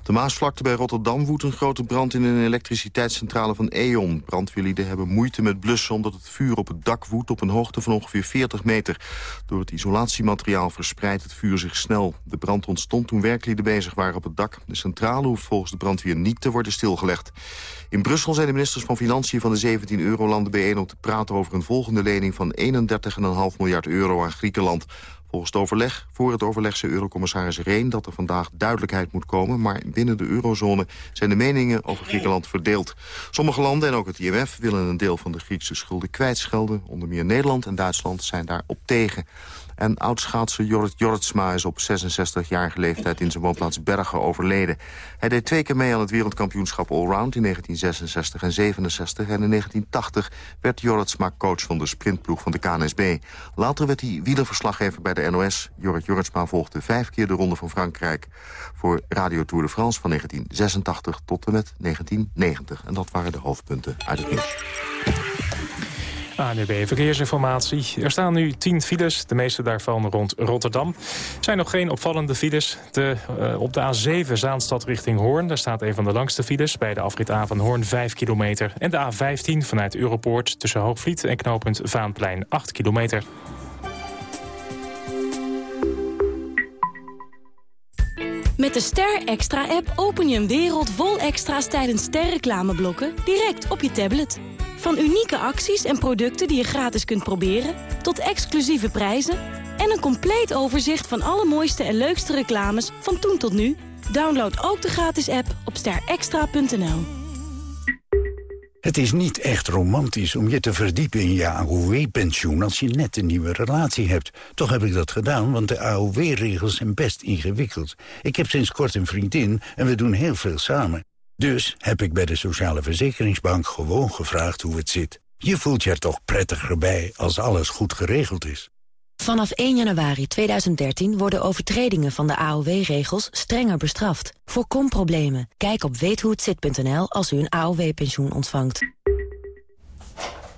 de Maasvlakte bij Rotterdam woedt een grote brand in een elektriciteitscentrale van E.ON. Brandweerlieden hebben moeite met blussen omdat het vuur op het dak woedt op een hoogte van ongeveer 40 meter. Door het isolatiemateriaal verspreidt het vuur zich snel. De brand ontstond toen werklieden bezig waren op het dak. De centrale hoeft volgens de brandweer niet te worden stilgelegd. In Brussel zijn de ministers van Financiën van de 17 eurolanden bijeen om te praten over een volgende lening van 31,5 miljard euro aan Griekenland. Volgens het overleg, voor het overleg zei eurocommissaris Reen dat er vandaag duidelijkheid moet komen, maar binnen de eurozone zijn de meningen over Griekenland verdeeld. Sommige landen en ook het IMF willen een deel van de Griekse schulden kwijtschelden. Onder meer Nederland en Duitsland zijn daar op tegen. En oudschaatser Jorrit Jorritsma is op 66-jarige leeftijd in zijn woonplaats Bergen overleden. Hij deed twee keer mee aan het wereldkampioenschap Allround in 1966 en 67. En in 1980 werd Jorritsma coach van de sprintploeg van de KNSB. Later werd hij wielerverslaggever bij de NOS. Jorrit Jorritsma volgde vijf keer de Ronde van Frankrijk... voor Radio Tour de France van 1986 tot en met 1990. En dat waren de hoofdpunten uit het nieuws.
ANUB Verkeersinformatie. Er staan nu 10 files, de meeste daarvan rond Rotterdam. Er zijn nog geen opvallende files. De, uh, op de A7 Zaanstad richting Hoorn, daar staat een van de langste files... bij de afrit A van Hoorn 5 kilometer. En de A15 vanuit Europoort tussen Hoogvliet en knooppunt Vaanplein 8 kilometer.
Met de Ster Extra-app open je een wereld vol extra's tijdens sterreclameblokken direct op je tablet. Van unieke acties en producten die je gratis kunt proberen... tot exclusieve prijzen en een compleet overzicht van alle mooiste en leukste reclames van toen tot nu. Download ook de gratis app op sterextra.nl.
Het is niet echt romantisch om je te verdiepen in je AOW-pensioen... als je net een nieuwe relatie hebt. Toch heb ik dat gedaan, want de AOW-regels zijn best ingewikkeld. Ik heb sinds kort een vriendin en we doen heel veel samen. Dus heb ik bij de Sociale Verzekeringsbank gewoon gevraagd hoe het zit. Je voelt je er toch prettiger bij als alles goed geregeld is.
Vanaf 1 januari 2013 worden overtredingen van de AOW-regels strenger bestraft. Voorkom problemen. Kijk op weethohetzit.nl als u een AOW-pensioen ontvangt.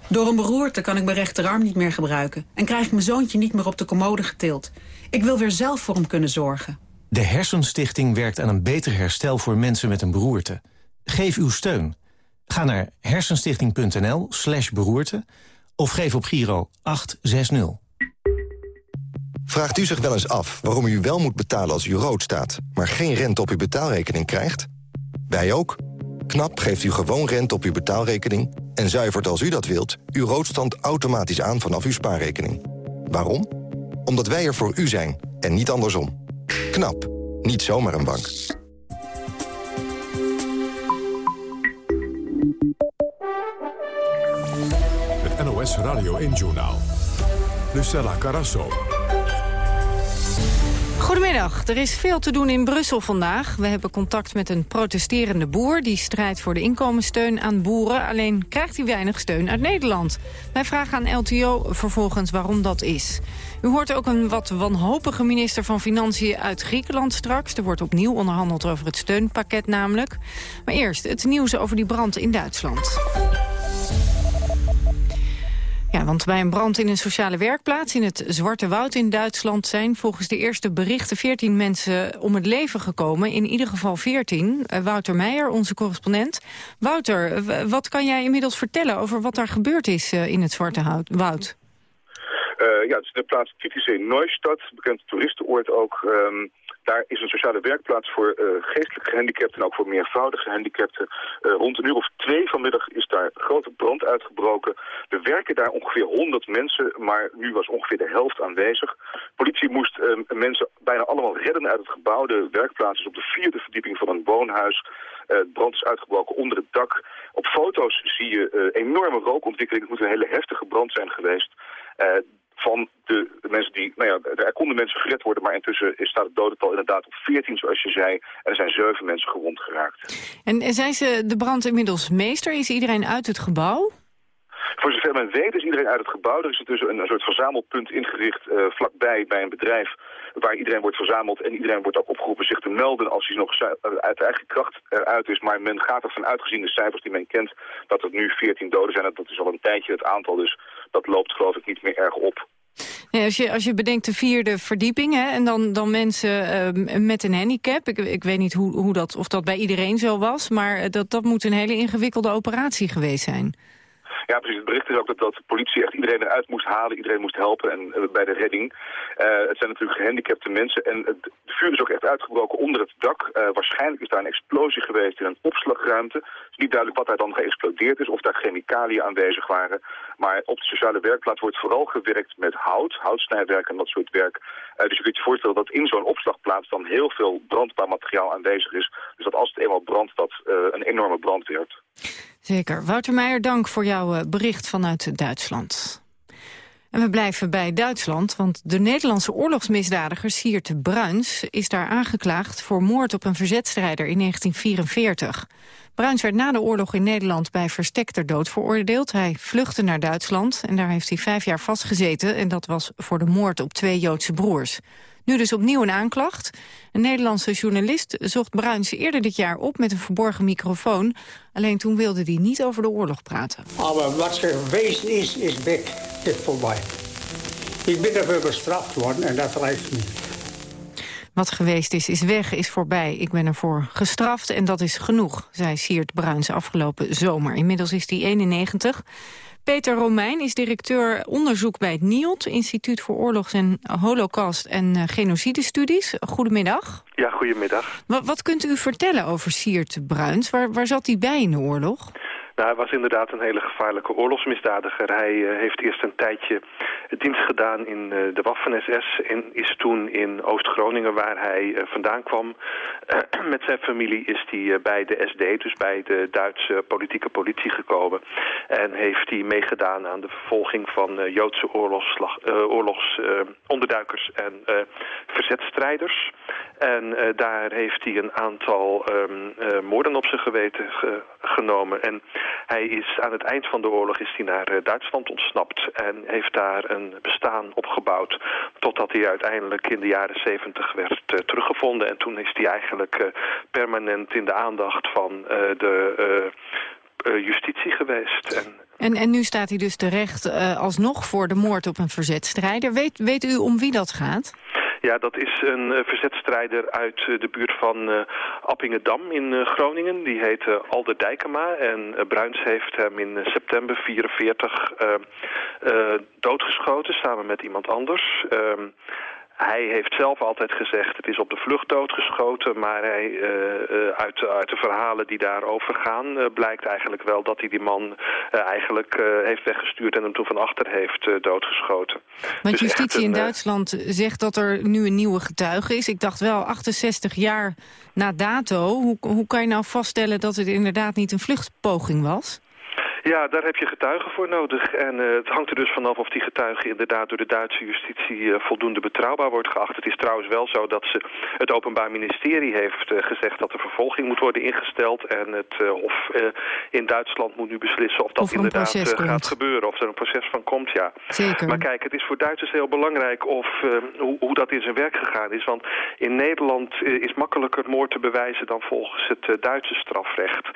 Door een beroerte kan ik mijn rechterarm niet meer gebruiken... en krijg ik mijn zoontje niet meer op de commode getild. Ik wil weer zelf voor hem kunnen zorgen.
De Hersenstichting werkt aan een beter herstel voor mensen met een beroerte. Geef uw steun. Ga naar hersenstichting.nl slash beroerte of geef op Giro 860.
Vraagt u zich wel eens af waarom u wel moet betalen als u rood staat... maar geen rente op uw betaalrekening krijgt? Wij ook. KNAP geeft u gewoon rente op uw betaalrekening... en zuivert als u dat wilt uw roodstand automatisch aan vanaf uw spaarrekening. Waarom? Omdat wij er voor u zijn en niet andersom. Knap. Niet zomaar een bank.
Het NOS Radio 1-journaal. Lucella Carasso.
Goedemiddag. Er is veel te doen in Brussel vandaag. We hebben contact met een protesterende boer... die strijdt voor de inkomenssteun aan boeren. Alleen krijgt hij weinig steun uit Nederland. Wij vragen aan LTO vervolgens waarom dat is. U hoort ook een wat wanhopige minister van Financiën uit Griekenland straks. Er wordt opnieuw onderhandeld over het steunpakket namelijk. Maar eerst het nieuws over die brand in Duitsland. Ja, want bij een brand in een sociale werkplaats in het Zwarte Woud in Duitsland zijn volgens de eerste berichten 14 mensen om het leven gekomen. In ieder geval 14. Eh, Wouter Meijer, onze correspondent. Wouter, wat kan jij inmiddels vertellen over wat daar gebeurd is eh, in het Zwarte Woud?
ja, het is de plaats Titisee Neustadt, bekend toeristenoord ook. Um, daar is een sociale werkplaats voor uh, geestelijk gehandicapten en ook voor meervoudige gehandicapten. Uh, rond een uur of twee vanmiddag is daar grote brand uitgebroken. Er werken daar ongeveer 100 mensen, maar nu was ongeveer de helft aanwezig. Politie moest uh, mensen bijna allemaal redden uit het gebouw. De werkplaats is op de vierde verdieping van een woonhuis. Uh, brand is uitgebroken onder het dak. Op foto's zie je uh, enorme rookontwikkeling. Het moet een hele heftige brand zijn geweest. Van de, mensen die, nou ja, er konden mensen gered worden, maar intussen staat het dodental inderdaad op 14, zoals je zei. En er zijn zeven mensen gewond geraakt.
En, en zijn ze de brand inmiddels meester? Is iedereen uit het gebouw?
Voor zover men weet is iedereen uit het gebouw. Er is intussen een, een soort verzamelpunt ingericht uh, vlakbij bij een bedrijf waar iedereen wordt verzameld en iedereen wordt ook opgeroepen zich te melden als hij nog uit eigen kracht eruit is. Maar men gaat ervan uitgezien de cijfers die men kent dat er nu 14 doden zijn. Dat is al een tijdje het aantal, dus dat loopt geloof ik niet meer erg op.
Als, je, als je bedenkt de vierde verdieping hè, en dan, dan mensen uh, met een handicap. Ik, ik weet niet hoe, hoe dat, of dat bij iedereen zo was, maar dat, dat moet een hele ingewikkelde operatie geweest zijn.
Ja, precies. Het bericht is ook dat, dat de politie echt iedereen eruit moest halen. Iedereen moest helpen en, uh, bij de redding. Uh, het zijn natuurlijk gehandicapte mensen. En het vuur is ook echt uitgebroken onder het dak. Uh, waarschijnlijk is daar een explosie geweest in een opslagruimte. Het is niet duidelijk wat daar dan geëxplodeerd is. Of daar chemicaliën aanwezig waren. Maar op de sociale werkplaats wordt vooral gewerkt met hout. Houtsnijwerk en dat soort werk. dus je kunt je voorstellen dat in zo'n opslagplaats dan heel veel brandbaar materiaal aanwezig is. Dus dat als het eenmaal brandt, dat een enorme brand werd.
Zeker. Wouter Meijer, dank voor jouw eh, bericht vanuit Duitsland. En we blijven bij Duitsland, want de Nederlandse oorlogsmisdadiger Siert Bruins is daar aangeklaagd voor moord op een verzetstrijder in 1944. Bruins werd na de oorlog in Nederland bij verstek dood veroordeeld. Hij vluchtte naar Duitsland en daar heeft hij vijf jaar vastgezeten. En dat was voor de moord op twee Joodse broers. Nu dus opnieuw een aanklacht. Een Nederlandse journalist zocht Bruins eerder dit jaar op met een verborgen microfoon. Alleen toen wilde hij niet over de oorlog praten.
Maar wat geweest is, is weg. Is voorbij. Ik ben ervoor bestraft worden en dat reicht niet.
Wat geweest is, is weg, is voorbij. Ik ben ervoor gestraft en dat is genoeg, zei Siert Bruins afgelopen zomer. Inmiddels is hij 91. Peter Romein is directeur onderzoek bij het NIOT... Instituut voor Oorlogs- en Holocaust- en uh, Genocidestudies. Goedemiddag.
Ja, goedemiddag.
Wat, wat kunt u vertellen over Siert Bruins? Waar, waar zat hij bij in de oorlog?
Hij was inderdaad een hele gevaarlijke oorlogsmisdadiger. Hij uh, heeft eerst een tijdje dienst gedaan in uh, de Waffen-SS... en is toen in Oost-Groningen, waar hij uh, vandaan kwam... met zijn familie is hij bij de SD, dus bij de Duitse politieke politie gekomen. En heeft hij meegedaan aan de vervolging van Joodse oorlogsonderduikers en verzetstrijders. En daar heeft hij een aantal um, moorden op zijn geweten ge genomen... En hij is aan het eind van de oorlog is hij naar uh, Duitsland ontsnapt en heeft daar een bestaan opgebouwd totdat hij uiteindelijk in de jaren zeventig werd uh, teruggevonden. En toen is hij eigenlijk uh, permanent in de aandacht van de justitie geweest. En,
en, en nu staat hij dus terecht alsnog voor de moord op een verzetstrijder. Weet, weet u om wie dat gaat?
Ja, dat is een uh, verzetstrijder uit uh, de buurt van uh, Appingedam in Groningen. Die heet Alder Dijkema en Bruins heeft hem in september 44 doodgeschoten samen met iemand anders. Hij heeft zelf altijd gezegd, het is op de vlucht doodgeschoten, maar hij, uh, uit, uit de verhalen die daarover gaan, uh, blijkt eigenlijk wel dat hij die man eigenlijk heeft weggestuurd en hem toen van achter heeft doodgeschoten.
Want dus justitie in Duitsland zegt dat er nu een nieuwe getuige is. Ik dacht wel, 68 jaar na dato, hoe, hoe kan je nou vaststellen dat het inderdaad niet een vluchtpoging was?
Ja, daar heb je getuigen voor nodig. En uh, het hangt er dus vanaf of die getuige inderdaad door de Duitse justitie uh, voldoende betrouwbaar wordt geacht. Het is trouwens wel zo dat ze het Openbaar Ministerie heeft uh, gezegd dat er vervolging moet worden ingesteld. En het Hof in Duitsland moet nu beslissen of dat of inderdaad gaat gebeuren. Of er een proces van komt, ja.
Zeker.
Maar kijk, het is voor Duitsers heel belangrijk of, hoe, hoe, dat in zijn werk gegaan is. Want in Nederland is makkelijker moord te bewijzen dan volgens het Duitse strafrecht.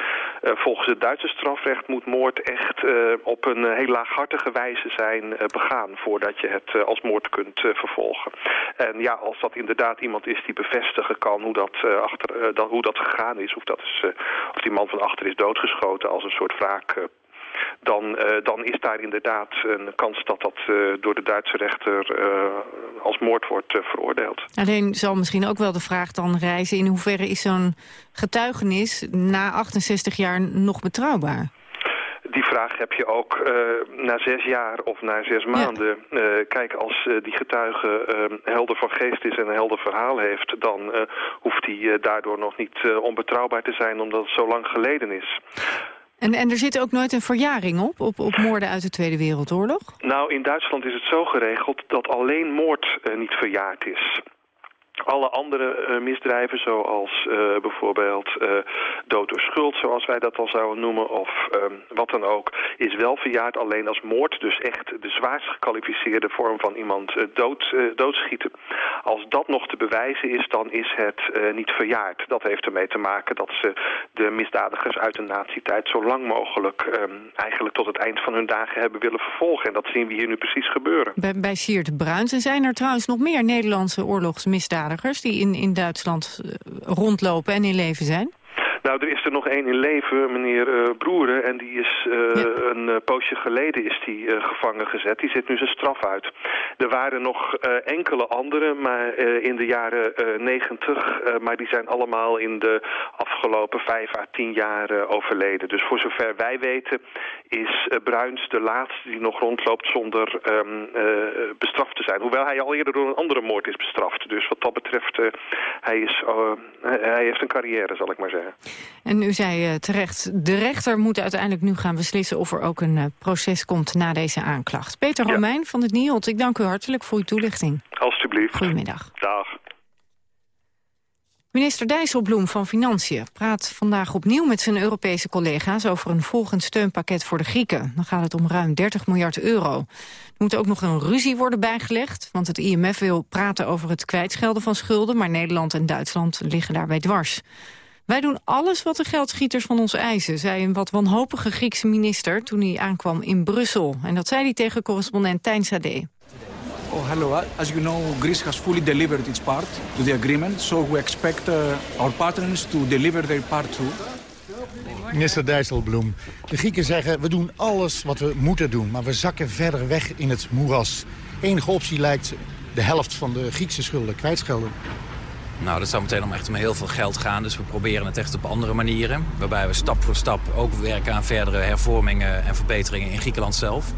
volgens het Duitse strafrecht moet moord echt uh, op een uh, heel laaghartige wijze zijn uh, begaan... voordat je het als moord kunt vervolgen. En ja, als dat inderdaad iemand is die bevestigen kan hoe dat, achter, dat, hoe dat gegaan is... Of, dat is, of die man van achter is doodgeschoten als een soort wraak
dan, dan is daar inderdaad een kans dat dat door de Duitse rechter als moord wordt veroordeeld.
Alleen zal misschien ook wel de vraag dan reizen... in hoeverre is zo'n getuigenis na 68 jaar nog betrouwbaar?
Die vraag heb je ook uh, na zes jaar of na zes maanden. Uh, kijk, als uh, die getuige helder van geest is en een helder verhaal heeft... dan hoeft hij daardoor nog niet onbetrouwbaar te zijn omdat het zo lang geleden is.
En, en er zit ook nooit een verjaring op, op, op moorden uit de Tweede Wereldoorlog?
Nou, in Duitsland is het zo geregeld dat alleen moord niet verjaard is. Alle andere uh, misdrijven, zoals uh, bijvoorbeeld uh, dood door schuld, zoals wij dat al zouden noemen, of um, wat dan ook, is wel verjaard alleen als moord. Dus echt de zwaarst gekwalificeerde vorm van iemand dood, doodschieten. Als dat nog te bewijzen is, dan is het niet verjaard. Dat heeft ermee te maken dat ze de misdadigers uit de nazi-tijd zo lang mogelijk um, eigenlijk tot het eind van hun dagen hebben willen vervolgen. En dat zien we hier nu precies gebeuren.
Bij, bij Bruins zijn er trouwens nog meer Nederlandse oorlogsmisdaden die in, in Duitsland eh, rondlopen en in leven zijn?
Nou, er is er nog één in leven, meneer uh, Broeren. En die is uh, een uh, poosje geleden is die gevangen gezet. Die zit nu zijn straf uit. Er waren nog enkele anderen maar, in de jaren negentig. maar die zijn allemaal in de afgelopen vijf à tien jaar overleden. Dus voor zover wij weten is Bruins de laatste die nog rondloopt zonder um, bestraft te zijn. Hoewel hij al eerder door een andere moord is bestraft. Dus wat dat betreft, hij, is, hij heeft een carrière, zal ik maar zeggen.
En u zei uh, terecht, de rechter moet uiteindelijk nu gaan beslissen... of er ook een uh, proces komt na deze aanklacht. Peter ja. Romein van het NIOD, ik dank u hartelijk voor uw toelichting.
Alsjeblieft.
Goedemiddag.
Dag.
Minister Dijsselbloem van Financiën praat vandaag opnieuw met zijn Europese collega's over een volgend steunpakket voor de Grieken. Dan gaat het om ruim 30 miljard euro. Er moet ook nog een ruzie worden bijgelegd, want het IMF wil praten over het kwijtschelden van schulden, maar Nederland en Duitsland liggen daarbij dwars. Wij doen alles wat de geldschieters van ons eisen, zei een wat wanhopige Griekse minister toen hij aankwam in Brussel. En dat zei hij tegen correspondent Tijn Sade.
Oh, hello. As you know, Greece has fully delivered its part to the agreement, so we expect uh, our partners to deliver their part too.
Minister Dijsselbloem, de Grieken zeggen we doen alles wat we moeten doen, maar we zakken verder weg in het moeras. Enige optie lijkt de helft van de Griekse schulden kwijtschelden.
Nou, dat zou meteen om echt om heel veel geld gaan. Dus we proberen het echt op andere manieren. Waarbij we stap voor stap ook werken aan verdere hervormingen en verbeteringen in Griekenland zelf.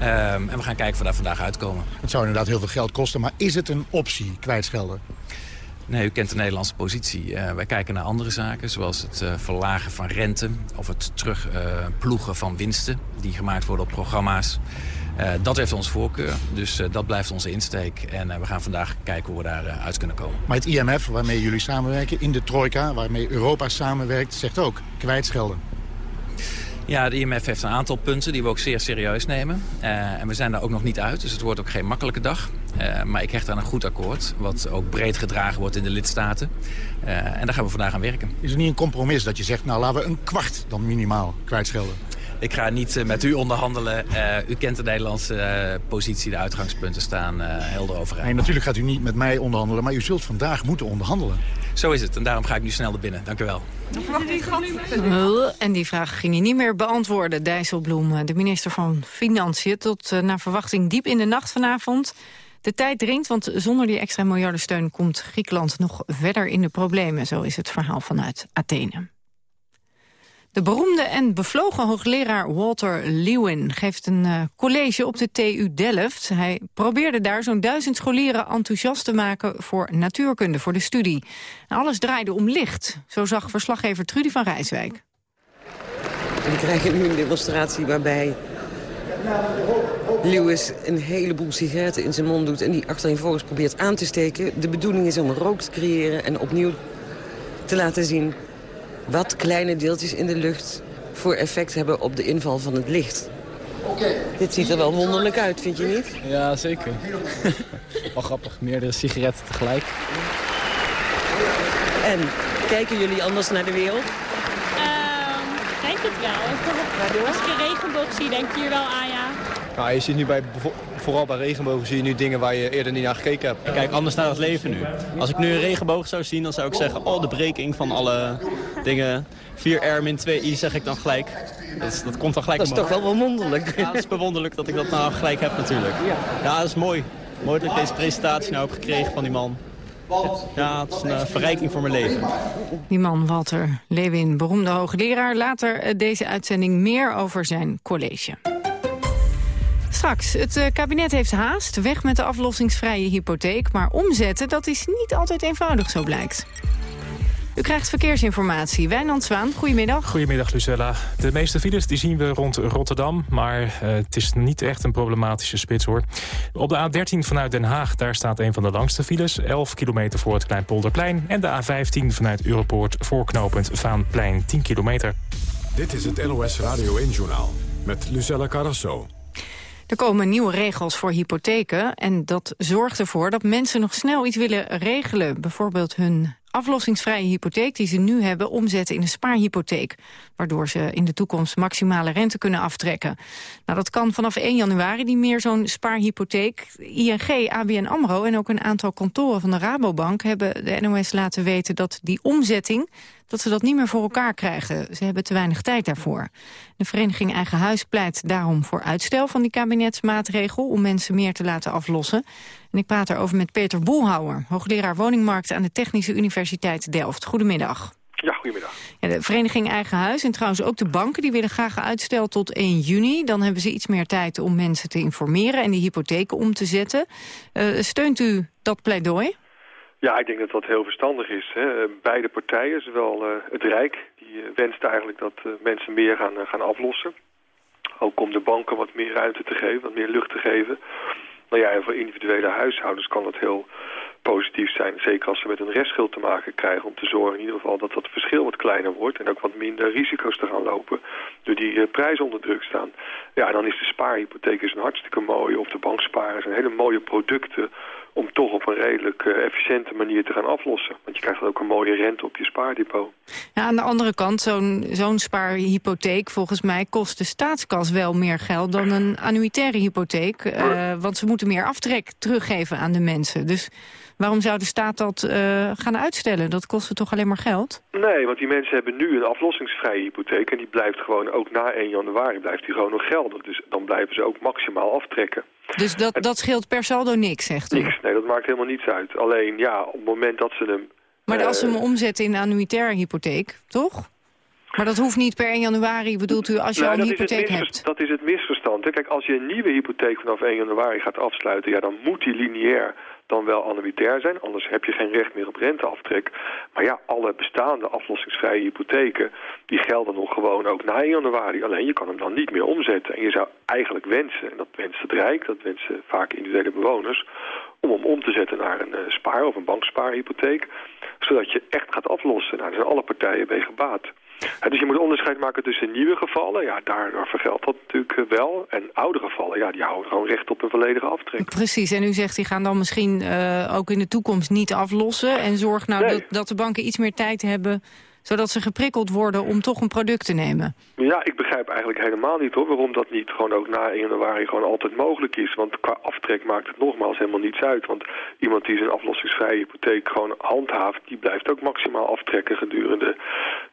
Um, en we gaan kijken of we daar vandaag uitkomen.
Het zou inderdaad heel veel geld kosten, maar is het een optie, kwijtschelden?
Nee, u kent de Nederlandse positie. Uh, wij kijken naar andere zaken, zoals het uh, verlagen van rente... of het terugploegen uh, van winsten die gemaakt worden op programma's. Uh, dat heeft ons voorkeur, dus uh, dat blijft onze insteek. En uh, we gaan vandaag kijken hoe we daar uit kunnen komen.
Maar het IMF, waarmee jullie samenwerken, in de trojka... waarmee Europa samenwerkt, zegt ook kwijtschelden.
Ja, de IMF heeft een aantal punten die we ook zeer serieus nemen. en we zijn daar ook nog niet uit, dus het wordt ook geen makkelijke dag. maar ik hecht aan een goed akkoord, wat ook breed gedragen wordt in de lidstaten. en daar gaan we vandaag aan werken.
Is er niet een compromis dat je zegt, nou laten we een kwart dan minimaal kwijtschelden?
Ik ga niet met u onderhandelen. Uh, u kent de Nederlandse uh, positie, de uitgangspunten staan uh, helder overeind.
Nee, natuurlijk gaat u niet met mij onderhandelen, maar u zult vandaag moeten onderhandelen.
Zo is het en daarom ga ik nu snel naar binnen. Dank u wel.
En die vraag ging hij niet meer beantwoorden, Dijsselbloem, de minister van Financiën. Tot naar verwachting diep in de nacht vanavond. De tijd dringt, want zonder die extra miljardensteun komt Griekenland nog verder in de problemen. Zo is het verhaal vanuit Athene. De beroemde en bevlogen hoogleraar Walter Lewin geeft een uh, college op de TU Delft. Hij probeerde daar zo'n duizend scholieren enthousiast te maken voor natuurkunde, voor de studie. Alles draaide om licht, zo zag verslaggever Trudy van Rijswijk.
We krijgen nu een demonstratie waarbij Lewis een heleboel sigaretten in zijn mond doet... en die achtereenvolgens probeert aan te steken. De bedoeling is om rook te creëren en opnieuw te laten zien wat kleine deeltjes in de lucht voor effect hebben op de inval van het licht. Dit ziet er wel wonderlijk uit, vind je niet?
Ja, zeker. wel grappig, meerdere sigaretten tegelijk.
En, kijken jullie anders naar de wereld?
Uh, denk het wel. Als ik een regenboog zie, denk je hier wel aan, ja.
Nou, je ziet nu bij, vooral bij regenbogen zie je nu dingen waar je eerder niet naar gekeken hebt.
Ik kijk anders naar het leven nu. Als ik nu een regenboog zou zien, dan zou ik zeggen... oh, de breking van alle dingen. 4R min 2i zeg ik dan gelijk. Dat, dat komt dan gelijk
Dat is toch wel bewonderlijk.
Ja, het is bewonderlijk dat ik dat nou gelijk heb natuurlijk. Ja, dat is mooi. Mooi dat ik deze presentatie nou heb gekregen van die man. Ja, het is een eh, verrijking voor mijn leven.
Die man, Walter Lewin, beroemde hoogleraar. Later eh, deze uitzending meer over zijn college. Straks, het eh, kabinet heeft haast, weg met de aflossingsvrije hypotheek... maar omzetten, dat is niet altijd eenvoudig, zo blijkt. U krijgt verkeersinformatie. Wijnand Zwaan, goedemiddag.
Goedemiddag, Lucella. De meeste files die zien we rond Rotterdam, maar uh, het is niet echt een problematische spits, hoor. Op de A13 vanuit Den Haag, daar staat een van de langste files. 11 kilometer voor het Kleinpolderplein. En de A15 vanuit Europoort voorknopend Vaanplein, 10 kilometer.
Dit is het NOS Radio 1-journaal met Lucella Carrasso.
Er komen nieuwe regels voor hypotheken en dat zorgt ervoor dat mensen nog snel iets willen regelen. Bijvoorbeeld hun aflossingsvrije hypotheek die ze nu hebben omzetten in een spaarhypotheek. Waardoor ze in de toekomst maximale rente kunnen aftrekken. Nou, dat kan vanaf 1 januari niet meer zo'n spaarhypotheek. ING, ABN AMRO en ook een aantal kantoren van de Rabobank hebben de NOS laten weten dat die omzetting dat ze dat niet meer voor elkaar krijgen. Ze hebben te weinig tijd daarvoor. De vereniging Eigen Huis pleit daarom voor uitstel van die kabinetsmaatregel... om mensen meer te laten aflossen. En ik praat erover met Peter Boelhouwer, hoogleraar woningmarkt aan de Technische Universiteit Delft. Goedemiddag.
Ja, goedemiddag.
Ja, de vereniging Eigen Huis en trouwens ook de banken... die willen graag uitstel tot 1 juni. Dan hebben ze iets meer tijd om mensen te informeren... en die hypotheken om te zetten. Uh, steunt u dat pleidooi?
Ja, ik denk dat dat heel verstandig is. Hè. Beide partijen, zowel uh, het Rijk... die uh, wenst eigenlijk dat mensen meer gaan, gaan aflossen. Ook om de banken wat meer ruimte te geven, wat meer lucht te geven... Nou ja, voor individuele huishoudens kan dat heel positief zijn. Zeker als ze met een restschuld te maken krijgen. Om te zorgen in ieder geval dat dat verschil wat kleiner wordt. En ook wat minder risico's te gaan lopen. Door die uh, prijzen onder druk staan. Ja, en dan is de spaarhypotheek is een hartstikke mooie. Of de banksparen zijn hele mooie producten om toch op een redelijk uh, efficiënte manier te gaan aflossen. Want je krijgt ook een mooie rente op je spaardepot.
Ja, aan de andere kant, zo'n zo'n spaarhypotheek... volgens mij kost de staatskas wel meer geld dan een annuitaire hypotheek. Uh, want ze moeten meer aftrek teruggeven aan de mensen. Dus waarom zou de staat dat uh, gaan uitstellen? Dat kost toch alleen maar geld?
Nee, want die mensen hebben nu een aflossingsvrije hypotheek... en die blijft gewoon ook na 1 januari blijft die gewoon nog gelden. Dus dan blijven ze ook maximaal aftrekken.
Dus dat, dat scheelt per saldo niks, zegt u?
Niks, nee, dat maakt helemaal niets uit. Alleen, ja, op het moment dat ze hem...
Maar uh, als ze hem omzetten in een annuitaire hypotheek, toch? Maar dat hoeft niet per 1 januari, bedoelt u, als je
nou,
al een hypotheek hebt?
Dat is het misverstand. Kijk, als je een nieuwe hypotheek vanaf 1 januari gaat afsluiten... ja, dan moet die lineair dan wel annuitair zijn. Anders heb je geen recht meer op renteaftrek. Maar ja, alle bestaande aflossingsvrije hypotheken... die gelden nog gewoon ook na 1 januari. Alleen je kan hem dan niet meer omzetten. En je zou eigenlijk wensen, en dat wenst het Rijk... dat wensen vaak individuele bewoners... om hem om te zetten naar een uh, spaar- of een bankspaarhypotheek... zodat je echt gaat aflossen. Nou, daar zijn alle partijen bij gebaat. Dus je moet onderscheid maken tussen nieuwe gevallen, ja, daar, vergeldt dat natuurlijk wel. En oude gevallen, ja, die houden gewoon recht op een volledige aftrek.
Precies, en u zegt die gaan dan misschien uh, ook in de toekomst niet aflossen. En zorg nou nee. dat, dat de banken iets meer tijd hebben zodat ze geprikkeld worden om toch een product te nemen?
Ja, ik begrijp eigenlijk helemaal niet hoor, waarom dat niet gewoon ook na 1 januari gewoon altijd mogelijk is. Want qua aftrek maakt het nogmaals helemaal niets uit. Want iemand die zijn aflossingsvrije hypotheek gewoon handhaaft, die blijft ook maximaal aftrekken gedurende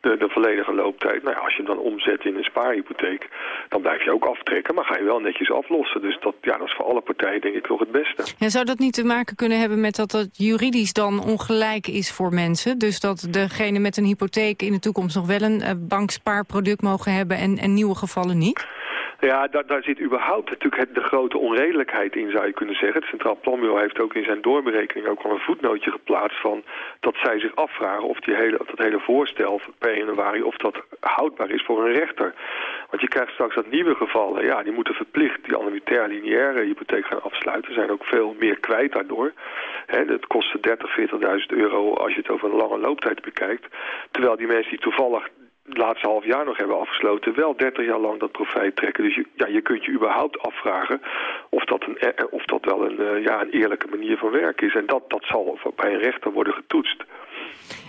de, de volledige looptijd. Nou ja, als je hem dan omzet in een spaarhypotheek, dan blijf je ook aftrekken, maar ga je wel netjes aflossen. Dus dat, ja, dat is voor alle partijen denk ik nog het beste.
Ja, zou dat niet te maken kunnen hebben met dat het juridisch dan ongelijk is voor mensen? Dus dat degene met een hypotheek in de toekomst nog wel een uh, bankspaarproduct mogen hebben en, en nieuwe gevallen niet?
Ja, daar, daar zit überhaupt natuurlijk het, de grote onredelijkheid in, zou je kunnen zeggen. Het Centraal Planbureau heeft ook in zijn doorberekening ook al een voetnootje geplaatst van dat zij zich afvragen of, die hele, dat hele voorstel per januari of dat houdbaar is voor een rechter. Want je krijgt straks dat nieuwe gevallen, ja, die moeten verplicht die annuitaire lineaire hypotheek gaan afsluiten. zijn ook veel meer kwijt daardoor. He, dat kost 30, 40.000 euro als je het over een lange looptijd bekijkt. Terwijl die mensen die toevallig het laatste half jaar nog hebben afgesloten... wel 30 jaar lang dat profijt trekken. Dus je, ja, je kunt je überhaupt afvragen of dat, een, eh, of dat wel een, ja, een eerlijke manier van werken is. En dat, dat zal bij een rechter worden getoetst.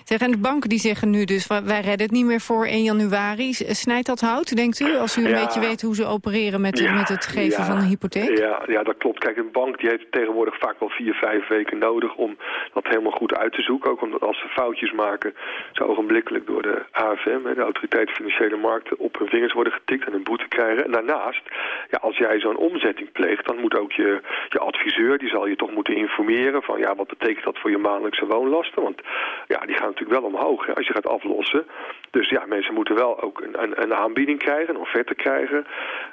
Zeg, en de banken die zeggen nu dus, wij redden het niet meer voor 1 januari. Snijdt dat hout, denkt u? Als u een beetje weet hoe ze opereren met, met het geven van een hypotheek?
Ja, ja, dat klopt. Kijk, een bank die heeft tegenwoordig vaak wel vier, vijf weken nodig om dat helemaal goed uit te zoeken. Ook omdat als ze foutjes maken, ze ogenblikkelijk door de AFM, de Autoriteit Financiële Markten, op hun vingers worden getikt en een boete krijgen. En daarnaast, ja, als jij zo'n omzetting pleegt, dan moet ook je, je adviseur, die zal je toch moeten informeren van, ja, wat betekent dat voor je maandelijkse woonlasten? Want ja, die gaan natuurlijk wel omhoog als je gaat aflossen. Dus ja, mensen moeten wel ook een, een, aanbieding krijgen, een offerte krijgen.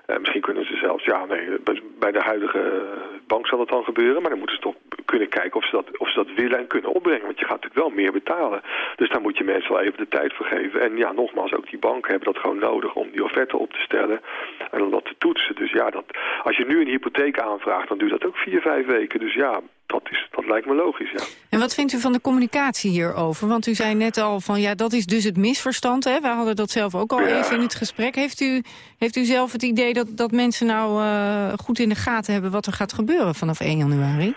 Uh, misschien kunnen ze zelfs, ja, nee, bij de huidige bank zal dat dan gebeuren, maar dan moeten ze toch kunnen kijken of ze dat, of ze dat willen en kunnen opbrengen. Want je gaat natuurlijk wel meer betalen. Dus daar moet je mensen wel even de tijd voor geven. En ja, nogmaals, ook die banken hebben dat gewoon nodig om die offerte op te stellen en om dat te toetsen. Dus ja, dat, als je nu een hypotheek aanvraagt, dan duurt dat ook vier, vijf weken. Dus ja, dat, is, dat lijkt me logisch, ja.
En wat vindt u van de communicatie hierover? Want u zei net al van, ja, dat is dus het misverstand. Hè? Wij hadden dat zelf ook al even in het gesprek. Heeft u, heeft u zelf het idee dat, dat mensen nou uh, goed in de gaten hebben... wat er gaat gebeuren vanaf 1 januari?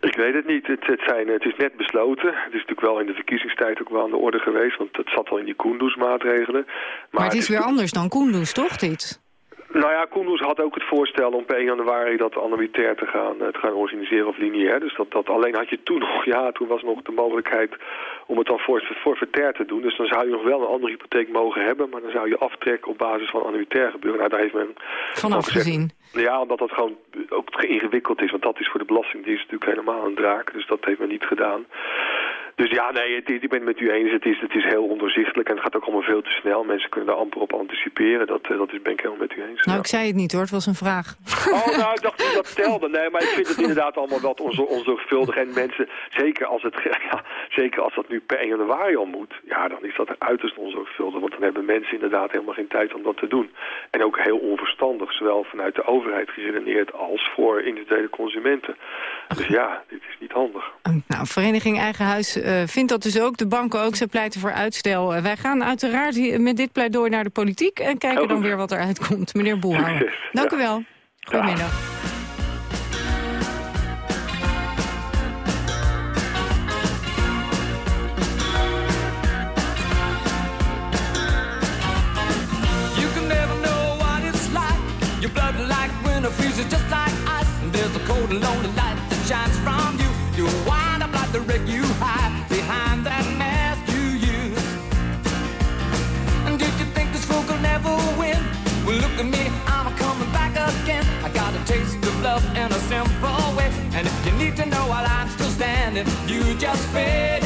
Ik weet het niet. Het, het, zijn, het is net besloten. Het is natuurlijk wel in de verkiezingstijd ook wel aan de orde geweest. Want het zat al in die Koendoes-maatregelen. Maar,
maar, het is, weer anders dan Koendoes, toch, dit?
Nou ja, Koendoes had ook het voorstel om per 1 januari dat annuitair te gaan, te gaan organiseren of lineair. Dus dat, dat alleen had je toen nog, ja, toen was nog de mogelijkheid om het dan forfaitair te doen. Dus dan zou je nog wel een andere hypotheek mogen hebben, maar dan zou je aftrekken op basis van annuitair gebeuren. Nou, daar heeft men
van afgezien.
Ja, omdat dat gewoon ook ingewikkeld is, want dat is voor de Belastingdienst natuurlijk helemaal een draak. Dus dat heeft men niet gedaan. Dus ja, nee, het, ik ben het met u eens. Het is, het is heel ondoorzichtelijk en het gaat ook allemaal veel te snel. Mensen kunnen daar amper op anticiperen. Dat, dat is, ben ik helemaal met u eens.
Nou, ik zei het niet hoor. Het was een vraag.
Oh, nou, ik dacht dat u dat stelde. Nee, maar ik vind het inderdaad allemaal wat onzorgvuldig. En mensen, zeker als, het, ja, zeker als dat nu per 1 januari al moet... ja, dan is dat uiterst onzorgvuldig. Want dan hebben mensen inderdaad helemaal geen tijd om dat te doen. En ook heel onverstandig, zowel vanuit de overheid geredeneerd... als voor individuele consumenten. Dus ja, dit is niet handig.
Nou, Vereniging Eigen Huis uh, vindt dat dus ook. De banken ook. Ze pleiten voor uitstel. Uh, wij gaan uiteraard met dit pleidooi naar de politiek... en kijken dan weer wat eruit komt. Meneer Boelhouwer. Dank u wel. Goedemiddag.
Simple way. And if you need to know while I'm still standing You just fade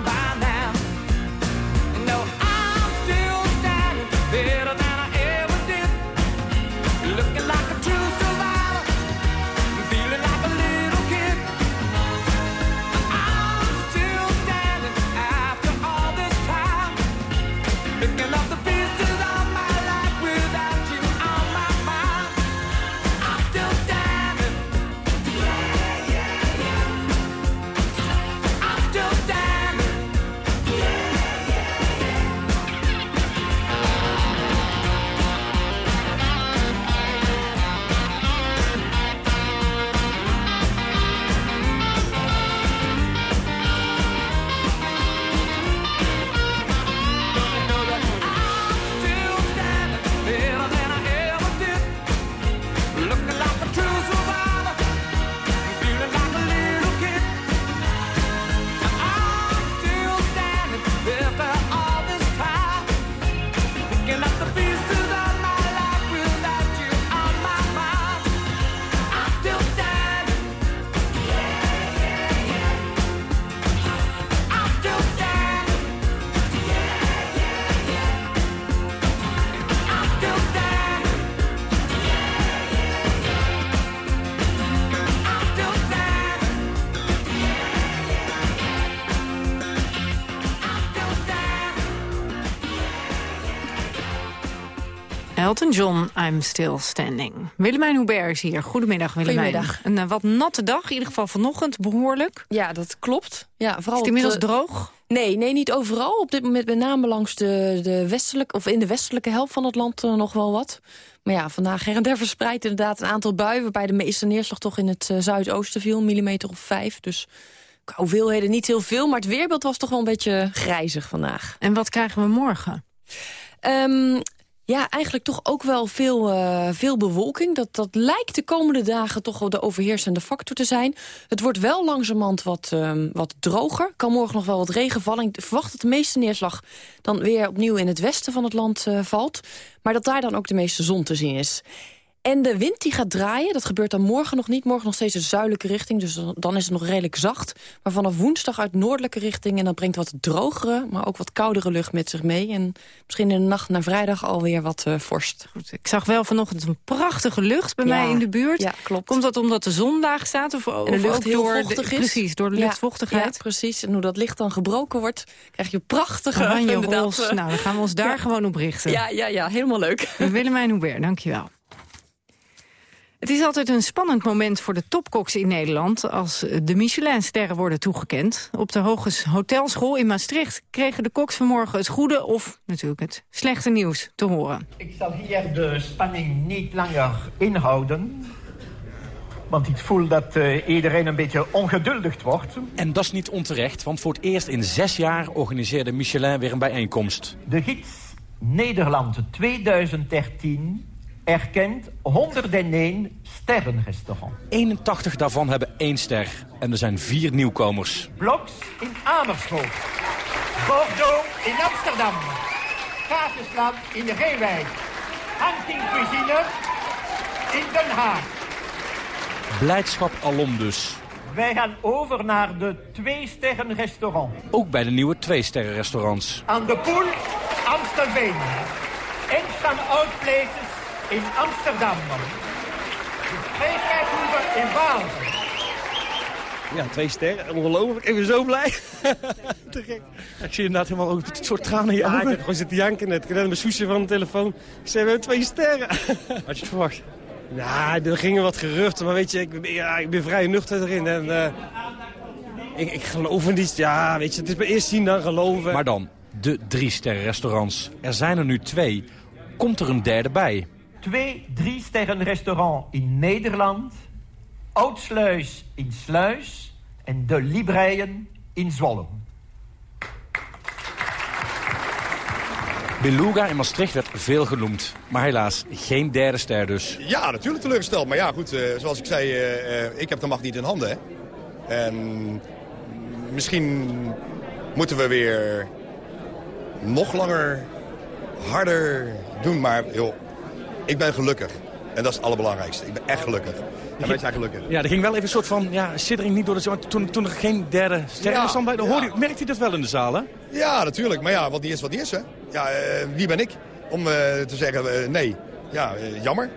Elton John, I'm Still Standing. Willemijn Hubert is hier. Goedemiddag, Willemijn.
Goedemiddag.
Een uh, wat natte dag, in ieder geval vanochtend behoorlijk.
Ja, dat klopt. Ja, vooral
is het inmiddels
op
droog?
Nee, nee, niet overal. Op dit moment met name langs de, de westelijke, of in de westelijke helft van het land uh, nog wel wat. Maar ja, vandaag her en der verspreid inderdaad een aantal buien... waarbij de meeste neerslag toch in het uh, zuidoosten viel, een millimeter of vijf. Dus hoeveelheden niet heel veel, maar het weerbeeld was toch wel een beetje grijzig vandaag.
En wat krijgen we morgen?
Um, ja, eigenlijk toch ook wel veel, uh, veel bewolking. Dat, dat lijkt de komende dagen toch wel de overheersende factor te zijn. Het wordt wel langzamerhand wat, um, wat droger. Kan morgen nog wel wat regen vallen. Ik verwacht dat de meeste neerslag dan weer opnieuw in het westen van het land uh, valt. Maar dat daar dan ook de meeste zon te zien is. En de wind die gaat draaien, dat gebeurt dan morgen nog niet. Morgen nog steeds een zuidelijke richting, dus dan is het nog redelijk zacht. Maar vanaf woensdag uit noordelijke richting... en dat brengt wat drogere, maar ook wat koudere lucht met zich mee. En misschien in de nacht naar vrijdag alweer wat uh, vorst.
Goed, ik zag wel vanochtend een prachtige lucht bij
ja,
mij in de buurt.
Ja, klopt.
Komt dat omdat de zon laag staat? Of,
en de lucht heel
door
vochtig
de,
is?
Precies, door de
ja,
luchtvochtigheid.
Ja, precies. En hoe dat licht dan gebroken wordt, krijg je prachtige...
Oranje, roze. Nou, dan gaan we ons daar gewoon op richten.
Ja, ja, ja, helemaal leuk.
Willemijn Hubert, dankjewel. Het is altijd een spannend moment voor de topkoks in Nederland... als de Michelin-sterren worden toegekend. Op de Hoges Hotelschool in Maastricht kregen de koks vanmorgen het goede... of natuurlijk het slechte nieuws te horen.
Ik zal hier de spanning niet langer inhouden... Want ik voel dat uh, iedereen een beetje ongeduldig wordt.
En dat is niet onterecht, want voor het eerst in zes jaar organiseerde Michelin weer een bijeenkomst.
De gids Nederland 2013 erkent 101 sterrenrestaurants.
81 daarvan hebben één ster. En er zijn vier nieuwkomers.
Bloks in Amersfoort. Bordeaux in Amsterdam. Kaversland in Reewijk. Hunting Cuisine in Den Haag.
Blijdschap alom dus.
Wij gaan over naar de twee-sterren-restaurant.
Ook bij de nieuwe twee-sterren-restaurants.
Aan de Poel, Amstelveen. En van Oud Places in Amsterdam. Vreeswijkhoeven in Waal.
Ja, twee sterren. Ongelooflijk. Ik ben zo blij. Te gek.
Ik zie inderdaad helemaal ook een soort tranen in je
ja,
ogen.
ik heb gewoon zitten janken net. Ik heb net mijn soesje van de telefoon. Ik zei, we hebben twee sterren.
Had je het verwacht?
Nou, er gingen wat geruchten, maar weet je, ik, ja, ik ben vrij nuchter erin. En, uh, ik, ik geloof in iets, ja, weet je, het is maar eerst zien dan geloven.
Maar dan, de drie sterren restaurants. Er zijn er nu twee. Komt er een derde bij?
Twee drie sterren restaurant in Nederland. Oudsluis in Sluis. En de Libreien in Zwolle.
Beluga in Maastricht werd veel genoemd. Maar helaas, geen derde ster dus.
Ja, natuurlijk teleurgesteld. Maar ja, goed, uh, zoals ik zei, uh, ik heb de macht niet in handen. Hè. En misschien moeten we weer nog langer, harder doen. Maar joh, ik ben gelukkig. En dat is het allerbelangrijkste. Ik ben echt gelukkig. En wij zijn gelukkig.
Ja, er ging wel even een soort van ja, siddering niet door de. Toen, toen er geen derde ster
Ja,
was, bij,
ja.
hoorde, merkte je dat wel in de zaal, hè?
Ja, natuurlijk. Maar ja, wat niet is, wat niet is, hè. Ja, uh, wie ben ik om uh, te zeggen uh, nee? Ja, jammer.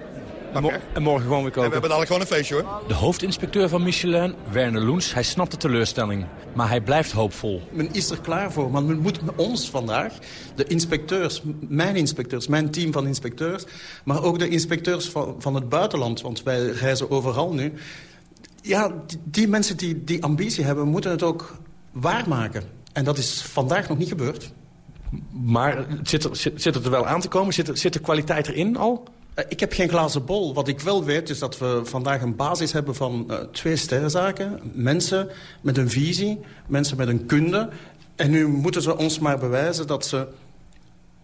En, mo en morgen gewoon weer koken.
En we hebben dadelijk gewoon een feestje, hoor.
De hoofdinspecteur van Michelin, Werner Loens, hij snapt de teleurstelling. Maar hij blijft hoopvol.
Men is er klaar voor, maar men moet ons vandaag, de inspecteurs, mijn inspecteurs, mijn team van inspecteurs... maar ook de inspecteurs van, van het buitenland, want wij reizen overal nu... Ja, die, die mensen die die ambitie hebben, moeten het ook waarmaken. En dat is vandaag nog niet gebeurd.
Maar zit, er, zit, zit het er wel aan te komen? Zit, er, zit de kwaliteit erin al?
Uh, ik heb geen glazen bol. Wat ik wel weet is dat we vandaag een basis hebben van uh, twee sterrenzaken. Mensen met een visie, mensen met een kunde. En nu moeten ze ons maar bewijzen dat ze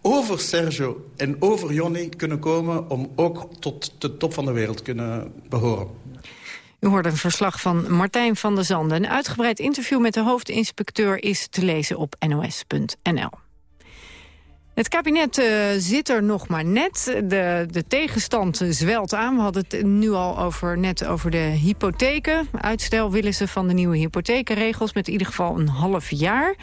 over Sergio en over Jonny kunnen komen... om ook tot de top van de wereld kunnen behoren.
U hoorde een verslag van Martijn van der Zanden. Een uitgebreid interview met de hoofdinspecteur is te lezen op nos.nl. Het kabinet uh, zit er nog maar net. De, de tegenstand zwelt aan. We hadden het nu al over, net over de hypotheken. Uitstel willen ze van de nieuwe hypothekenregels met in ieder geval een half jaar.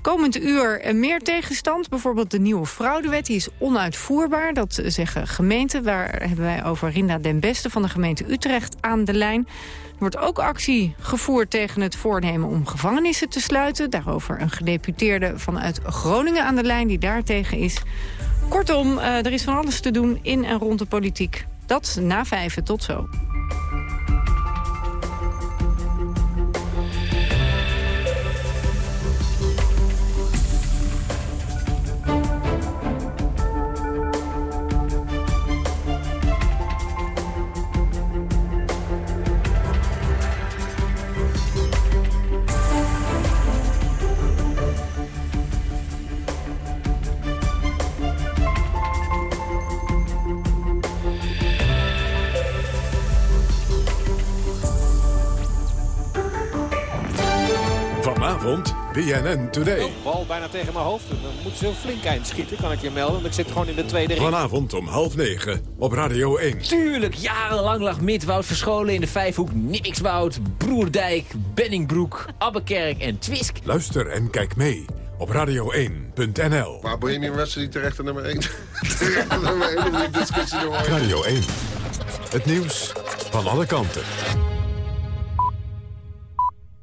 Komend uur meer tegenstand. Bijvoorbeeld de nieuwe fraudewet. Die is onuitvoerbaar. Dat zeggen gemeenten. Daar hebben wij over Rinda den Beste van de gemeente Utrecht aan de lijn. Wordt ook actie gevoerd tegen het voornemen om gevangenissen te sluiten. Daarover een gedeputeerde vanuit Groningen aan de lijn die daartegen is. Kortom, uh, er is van alles te doen in en rond de politiek. Dat na vijven. Tot zo.
Vanavond BNN Today.
Oh, bal bijna tegen mijn hoofd. Dan moet ze een flink eind schieten, kan ik je melden. Want ik zit gewoon in de tweede ring.
Vanavond om half negen op Radio 1.
Tuurlijk, jarenlang lag Midwoud verscholen in de Vijfhoek. Nimikswoud, Broerdijk, Benningbroek, Abbekerk en Twisk.
Luister en kijk mee op radio1.nl.
Maar Bohemian Rhapsody terecht nummer 1. terecht nummer 1 om die discussie te horen.
Radio 1. Het nieuws van alle kanten.